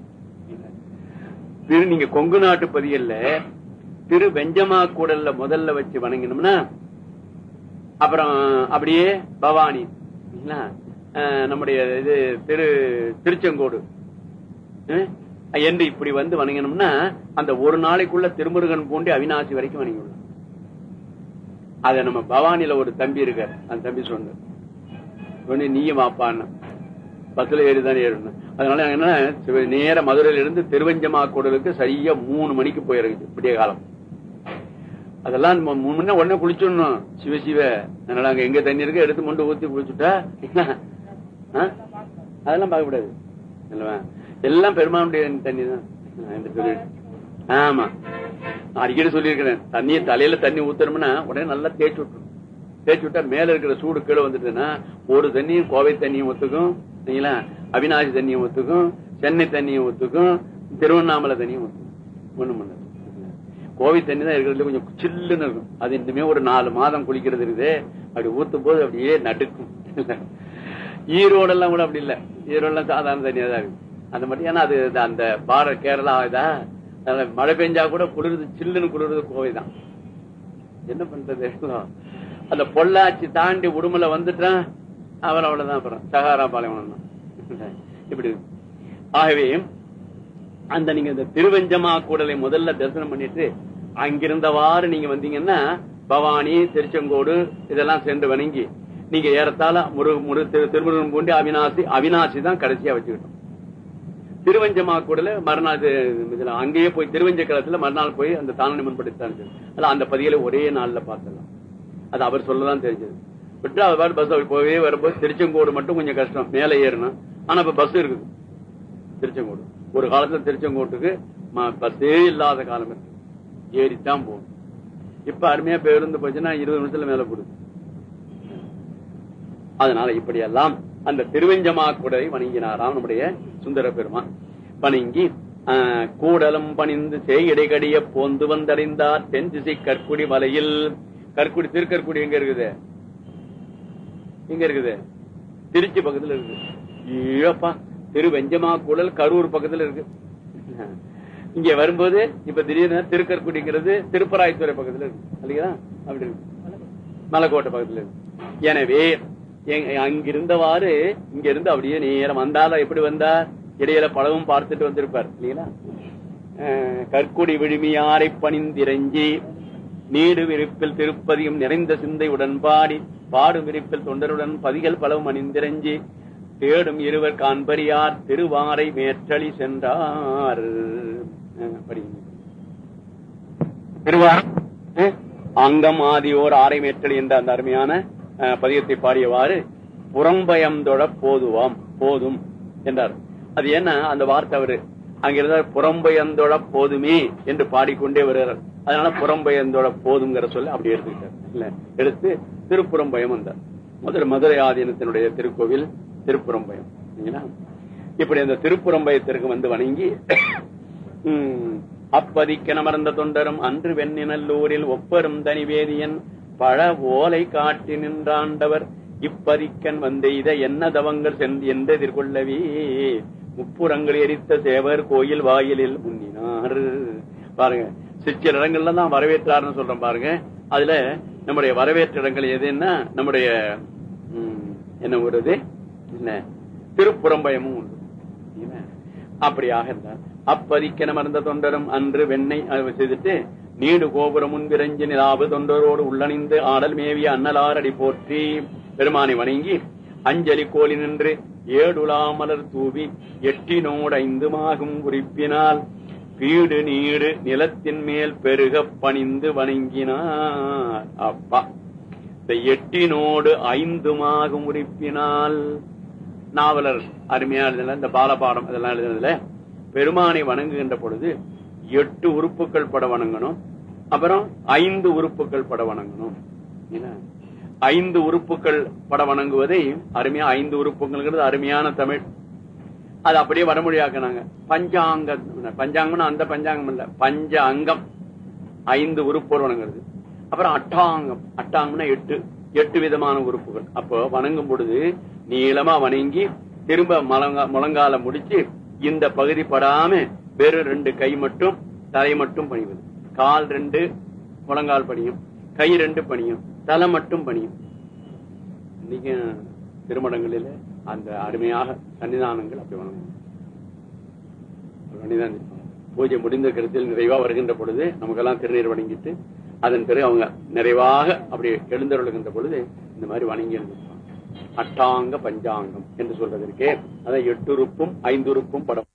திரு நீங்க கொங்கு நாட்டு பதியல்ல திரு வெஞ்சமா கூடல்ல முதல்ல வச்சு வணங்கினோம்னா அப்புறம் அப்படியே பவானி. நம்முடைய இது திரு திருச்செங்கோடு. என்று இப்படி வந்து வணங்கினோம்னா அந்த ஒரு நாளைக்குள்ள திருமுருகன் பூண்டி அவிநாசி வரைக்கும் வணங்கிடலாம் அத நம்ம பவானில ஒரு தம்பி இருக்கார். அந்த தம்பி சொன்ன நீயும் வாப்பான்னு. பஸ்ல ஏறிதான் ஏறணும். அதனால என்ன நேர மதுரையில இருந்து திருவஞ்சமா கூடலுக்கு சரியா மூணு மணிக்கு போயிருக்கு விடிய காலம். அதெல்லாம் மூணு மணி உடனே குளிச்சிடணும். சிவ சிவ. அதனால அங்க எங்க தண்ணி இருக்கு எடுத்து மொண்டு ஊத்தி குளிச்சுட்டா அதெல்லாம் பார்க்க கூடாது எல்லாம் பெருமானுடைய தண்ணி தான் ஆமா. அடிக்கடி சொல்லியிருக்கிறேன். தண்ணியை தலையில தண்ணி ஊத்தணும்னா உடனே நல்லா தேய்ச்சி விட்டுரும். தேய்ச்சி விட்டா மேல இருக்கிற சூடு கீழே வந்துட்டுன்னா ஒரு தண்ணியும் கோவை தண்ணியும் ஒத்துக்கும். சரிங்களா? அவினாசி தண்ணியும் ஒத்துக்கும். சென்னை தண்ணியும் ஒத்துக்கும். திருவண்ணாமலை தண்ணியும் ஒத்துக்கும். ஒண்ணும் பண்ணாது கோவை தண்ணி தான் இருக்கிறதுல கொஞ்சம் சில்லுன்னு இருக்கும். அது இன்னுமே ஒரு நாலு மாதம் குளிக்கிறது இருக்குது. அப்படி ஊத்தும் போது அப்படியே நடுக்கும். ஈரோடெல்லாம் கூட அப்படி இல்லை. ஈரோடு எல்லாம் சாதாரண தண்ணியா தான் இருக்கு. அந்த மட்டும் ஏன்னா அது அந்த பார கேரளா இதா அதனால மழை பெஞ்சா கூட குளிருது சில்லுன்னு குளிருது கோவை தான். என்ன பண்றது? அந்த பொள்ளாச்சி தாண்டி உடுமலை வந்துட்டான் அவர் அவ்வளவுதான் அப்புறம். சகாரா பாளையம் தான். இப்படி ஆகவே அந்த நீங்க இந்த திருவெஞ்சமா கூடலை முதல்ல தரிசனம் பண்ணிட்டு அங்கிருந்தவாறு நீங்க வந்தீங்கன்னா பவானி திருச்செங்கோடு இதெல்லாம் சென்று வணங்கி நீங்க ஏறத்தாழ முரு முரு திருமுருகன் பூண்டி அவினாசி அவினாசி தான் கடைசியா வச்சுக்கிட்டோம். திருவஞ்சமா கூடல மறுநாள் இதுல அங்கேயே போய் திருவஞ்ச காலத்துல மறுநாள் போய் அந்த தானணி முன்படுத்தான் அல்ல அந்த பதிகளை ஒரே நாள்ல பார்த்தலாம் அது அவர் சொல்லதான் தெரிஞ்சது. விட்டு அவர் பஸ் அவர் போவே வரும்போது திருச்செங்கோடு மட்டும் கொஞ்சம் கஷ்டம். மேலே ஏறணும் ஆனா இப்ப பஸ் இருக்குது. திருச்செங்கோடு. ஒரு காலத்துல திருச்செங்கோட்டுக்கு பஸ்ஸே இல்லாத காலம் இருக்கு. ஏறித்தான் போகணும். இப்ப அருமையா பேருந்து போச்சுன்னா இருபது நிமிஷத்துல மேல போடுது அதனால இப்படியெல்லாம் அந்த திருவெஞ்சமா கூடலை வணங்கினாராம் நம்முடைய சுந்தர பெருமான். வணங்கி கூடலும் பணிந்து சேயிடைகடிய போந்து வந்தடைந்தார் தென் திசை கற்குடி மலையில் கற்குடி திருக்கற்குடி எங்க இருக்குது? எங்க இருக்குது? திருச்சி பக்கத்துல இருக்கு ஏப்பா திருவெஞ்சமா கூடல் கரூர் பக்கத்துல இருக்கு. இங்க வரும்போது இப்ப திடீர்னு திருக்கற்குடிங்கிறது திருப்பராயத்துறை பக்கத்துல இருக்கு. இல்லையா அப்படி மலைக்கோட்டை பக்கத்துல இருக்கு. எனவே அங்கிருந்தவாறு இங்க இருந்து அப்படியே நேரம் வந்தாலும் எப்படி வந்தார்? இடையில பழவும் பார்த்துட்டு வந்திருப்பார் இல்லைங்களா? கற்குடி விழுமியாரை பணிந்திரஞ்சி நீடு விரிப்பில் திருப்பதியும் நிறைந்த சிந்தை உடன்பாடி பாடும் விரிப்பில் தொண்டருடன் பதிகள் பலவும் அணிந்திரஞ்சி தேடும் இருவர் காண்பரியார் திருவாரை மேற்றளி சென்றார். திருவாரம்? அங்கம் ஆதியோர் ஆரை மேற்றளி என்ற அந்த அருமையான பதியத்தை பாடியவாறு புறம்பயந்தொட போதுவாம் போதும் என்றார். அது என்ன? அந்த வார்த்தை அவரு. அங்கிருந்த புறம்பயந்தோட போதுமே என்று பாடிக்கொண்டே வருகிறார். அதனால புறம்பயந்தோட போதுங்கிற சொல்ல அப்படி எடுத்துக்கிட்டார். இல்ல எடுத்து திருப்புறம்பயம் வந்தார் முதல் மதுரை ஆதீனத்தினுடைய திருக்கோவில் திருப்புறம்பயம். இப்படி அந்த திருப்புறம்பயத்திற்கு வந்து வணங்கி உம், அப்பதிக்க நமர்ந்த தொண்டரும் அன்று வெண்ணினல்லூரில் ஒப்பரும் தனிவேதியன் பழ ஓலை காட்டி நின்றாண்டவர். இப்பதிக்கன் வந்தெய்த என்ன தவங்கள் சென்று என்று எதிர்கொள்ளவே முப்புறங்கள் எரித்த சேவர் கோயில் வாயிலில் முன்னினார் பாருங்க சிற்சில இடங்கள்ல தான் வரவேற்றாருன்னு சொல்றோம் பாருங்க. அதுல நம்முடைய வரவேற்ற இடங்கள் எதுன்னா நம்முடைய உம், என்ன வருது என்ன? திருப்புறம்பயமும் உண்டு. அப்படியாக இருந்தார். அப்பதிக்க நமர்ந்த தொண்டரும் அன்று வெண்ணை செய்துட்டு நீடு கோபுரம் முன்பிரஞ்சி நிலாவு தொண்டரோடு உள்ளணிந்து ஆடல் மேவிய அன்னலாரடி போற்றி. பெருமானை வணங்கி அஞ்சலி கோலி நின்று ஏடுலாமலர் தூவி எட்டினோடு ஐந்துமாகும் குறிப்பினால் பீடு நீடு நிலத்தின் மேல் பெருக பணிந்து வணங்கினார். அப்பா இந்த எட்டினோடு ஐந்துமாகும் உறுப்பினால் நாவலர் அருமையா எழுதுல இந்த பாலபாடம் இதெல்லாம் எழுதுனதுல பெருமானை வணங்குகின்ற பொழுது எட்டு உறுப்புகள் பட வணங்கணும். அப்புறம் ஐந்து உறுப்புகள் பட வணங்கணும். என்ன? ஐந்து உறுப்புகள் பட வணங்குவதை அருமையா ஐந்து உறுப்புகள்ங்கிறது அருமையான தமிழ். அது அப்படியே வடமொழியாக்குனாங்க. பஞ்சாங்க பஞ்சாங்கம்னா அந்த பஞ்சாங்கம் இல்ல பஞ்ச அங்கம். ஐந்து உறுப்போர் வணங்குறது. அப்புறம் அட்டாங்கம். அட்டாங்கம்னா எட்டு. எட்டு விதமான உறுப்புகள். அப்போ வணங்கும் பொழுது நீளமா வணங்கி திரும்ப முழங்கால முடிச்சு இந்த பகுதி படாம வெறும் ரெண்டு கை மட்டும் தலை மட்டும் பணிவது. கால் ரெண்டு முழங்கால் பணியும். கை ரெண்டு பணியும். தலை மட்டும் பணியும். இன்னைக்கு திருமணங்களில் அந்த அருமையாக சன்னிதானங்கள் அப்படி வணங்கும் பூஜை முடிந்த கருத்தில் நிறைவா வருகின்ற பொழுது நமக்கெல்லாம் திருநீர் வணங்கிட்டு அதன் பிறகு அவங்க நிறைவாக அப்படி எழுந்தருளுகின்ற பொழுது இந்த மாதிரி வணங்கி இருந்திருப்பாங்க அட்டாங்க பஞ்சாங்கம் என்று சொல்றதற்கே அதான் ஐந்து ஐந்துறுப்பும் படம்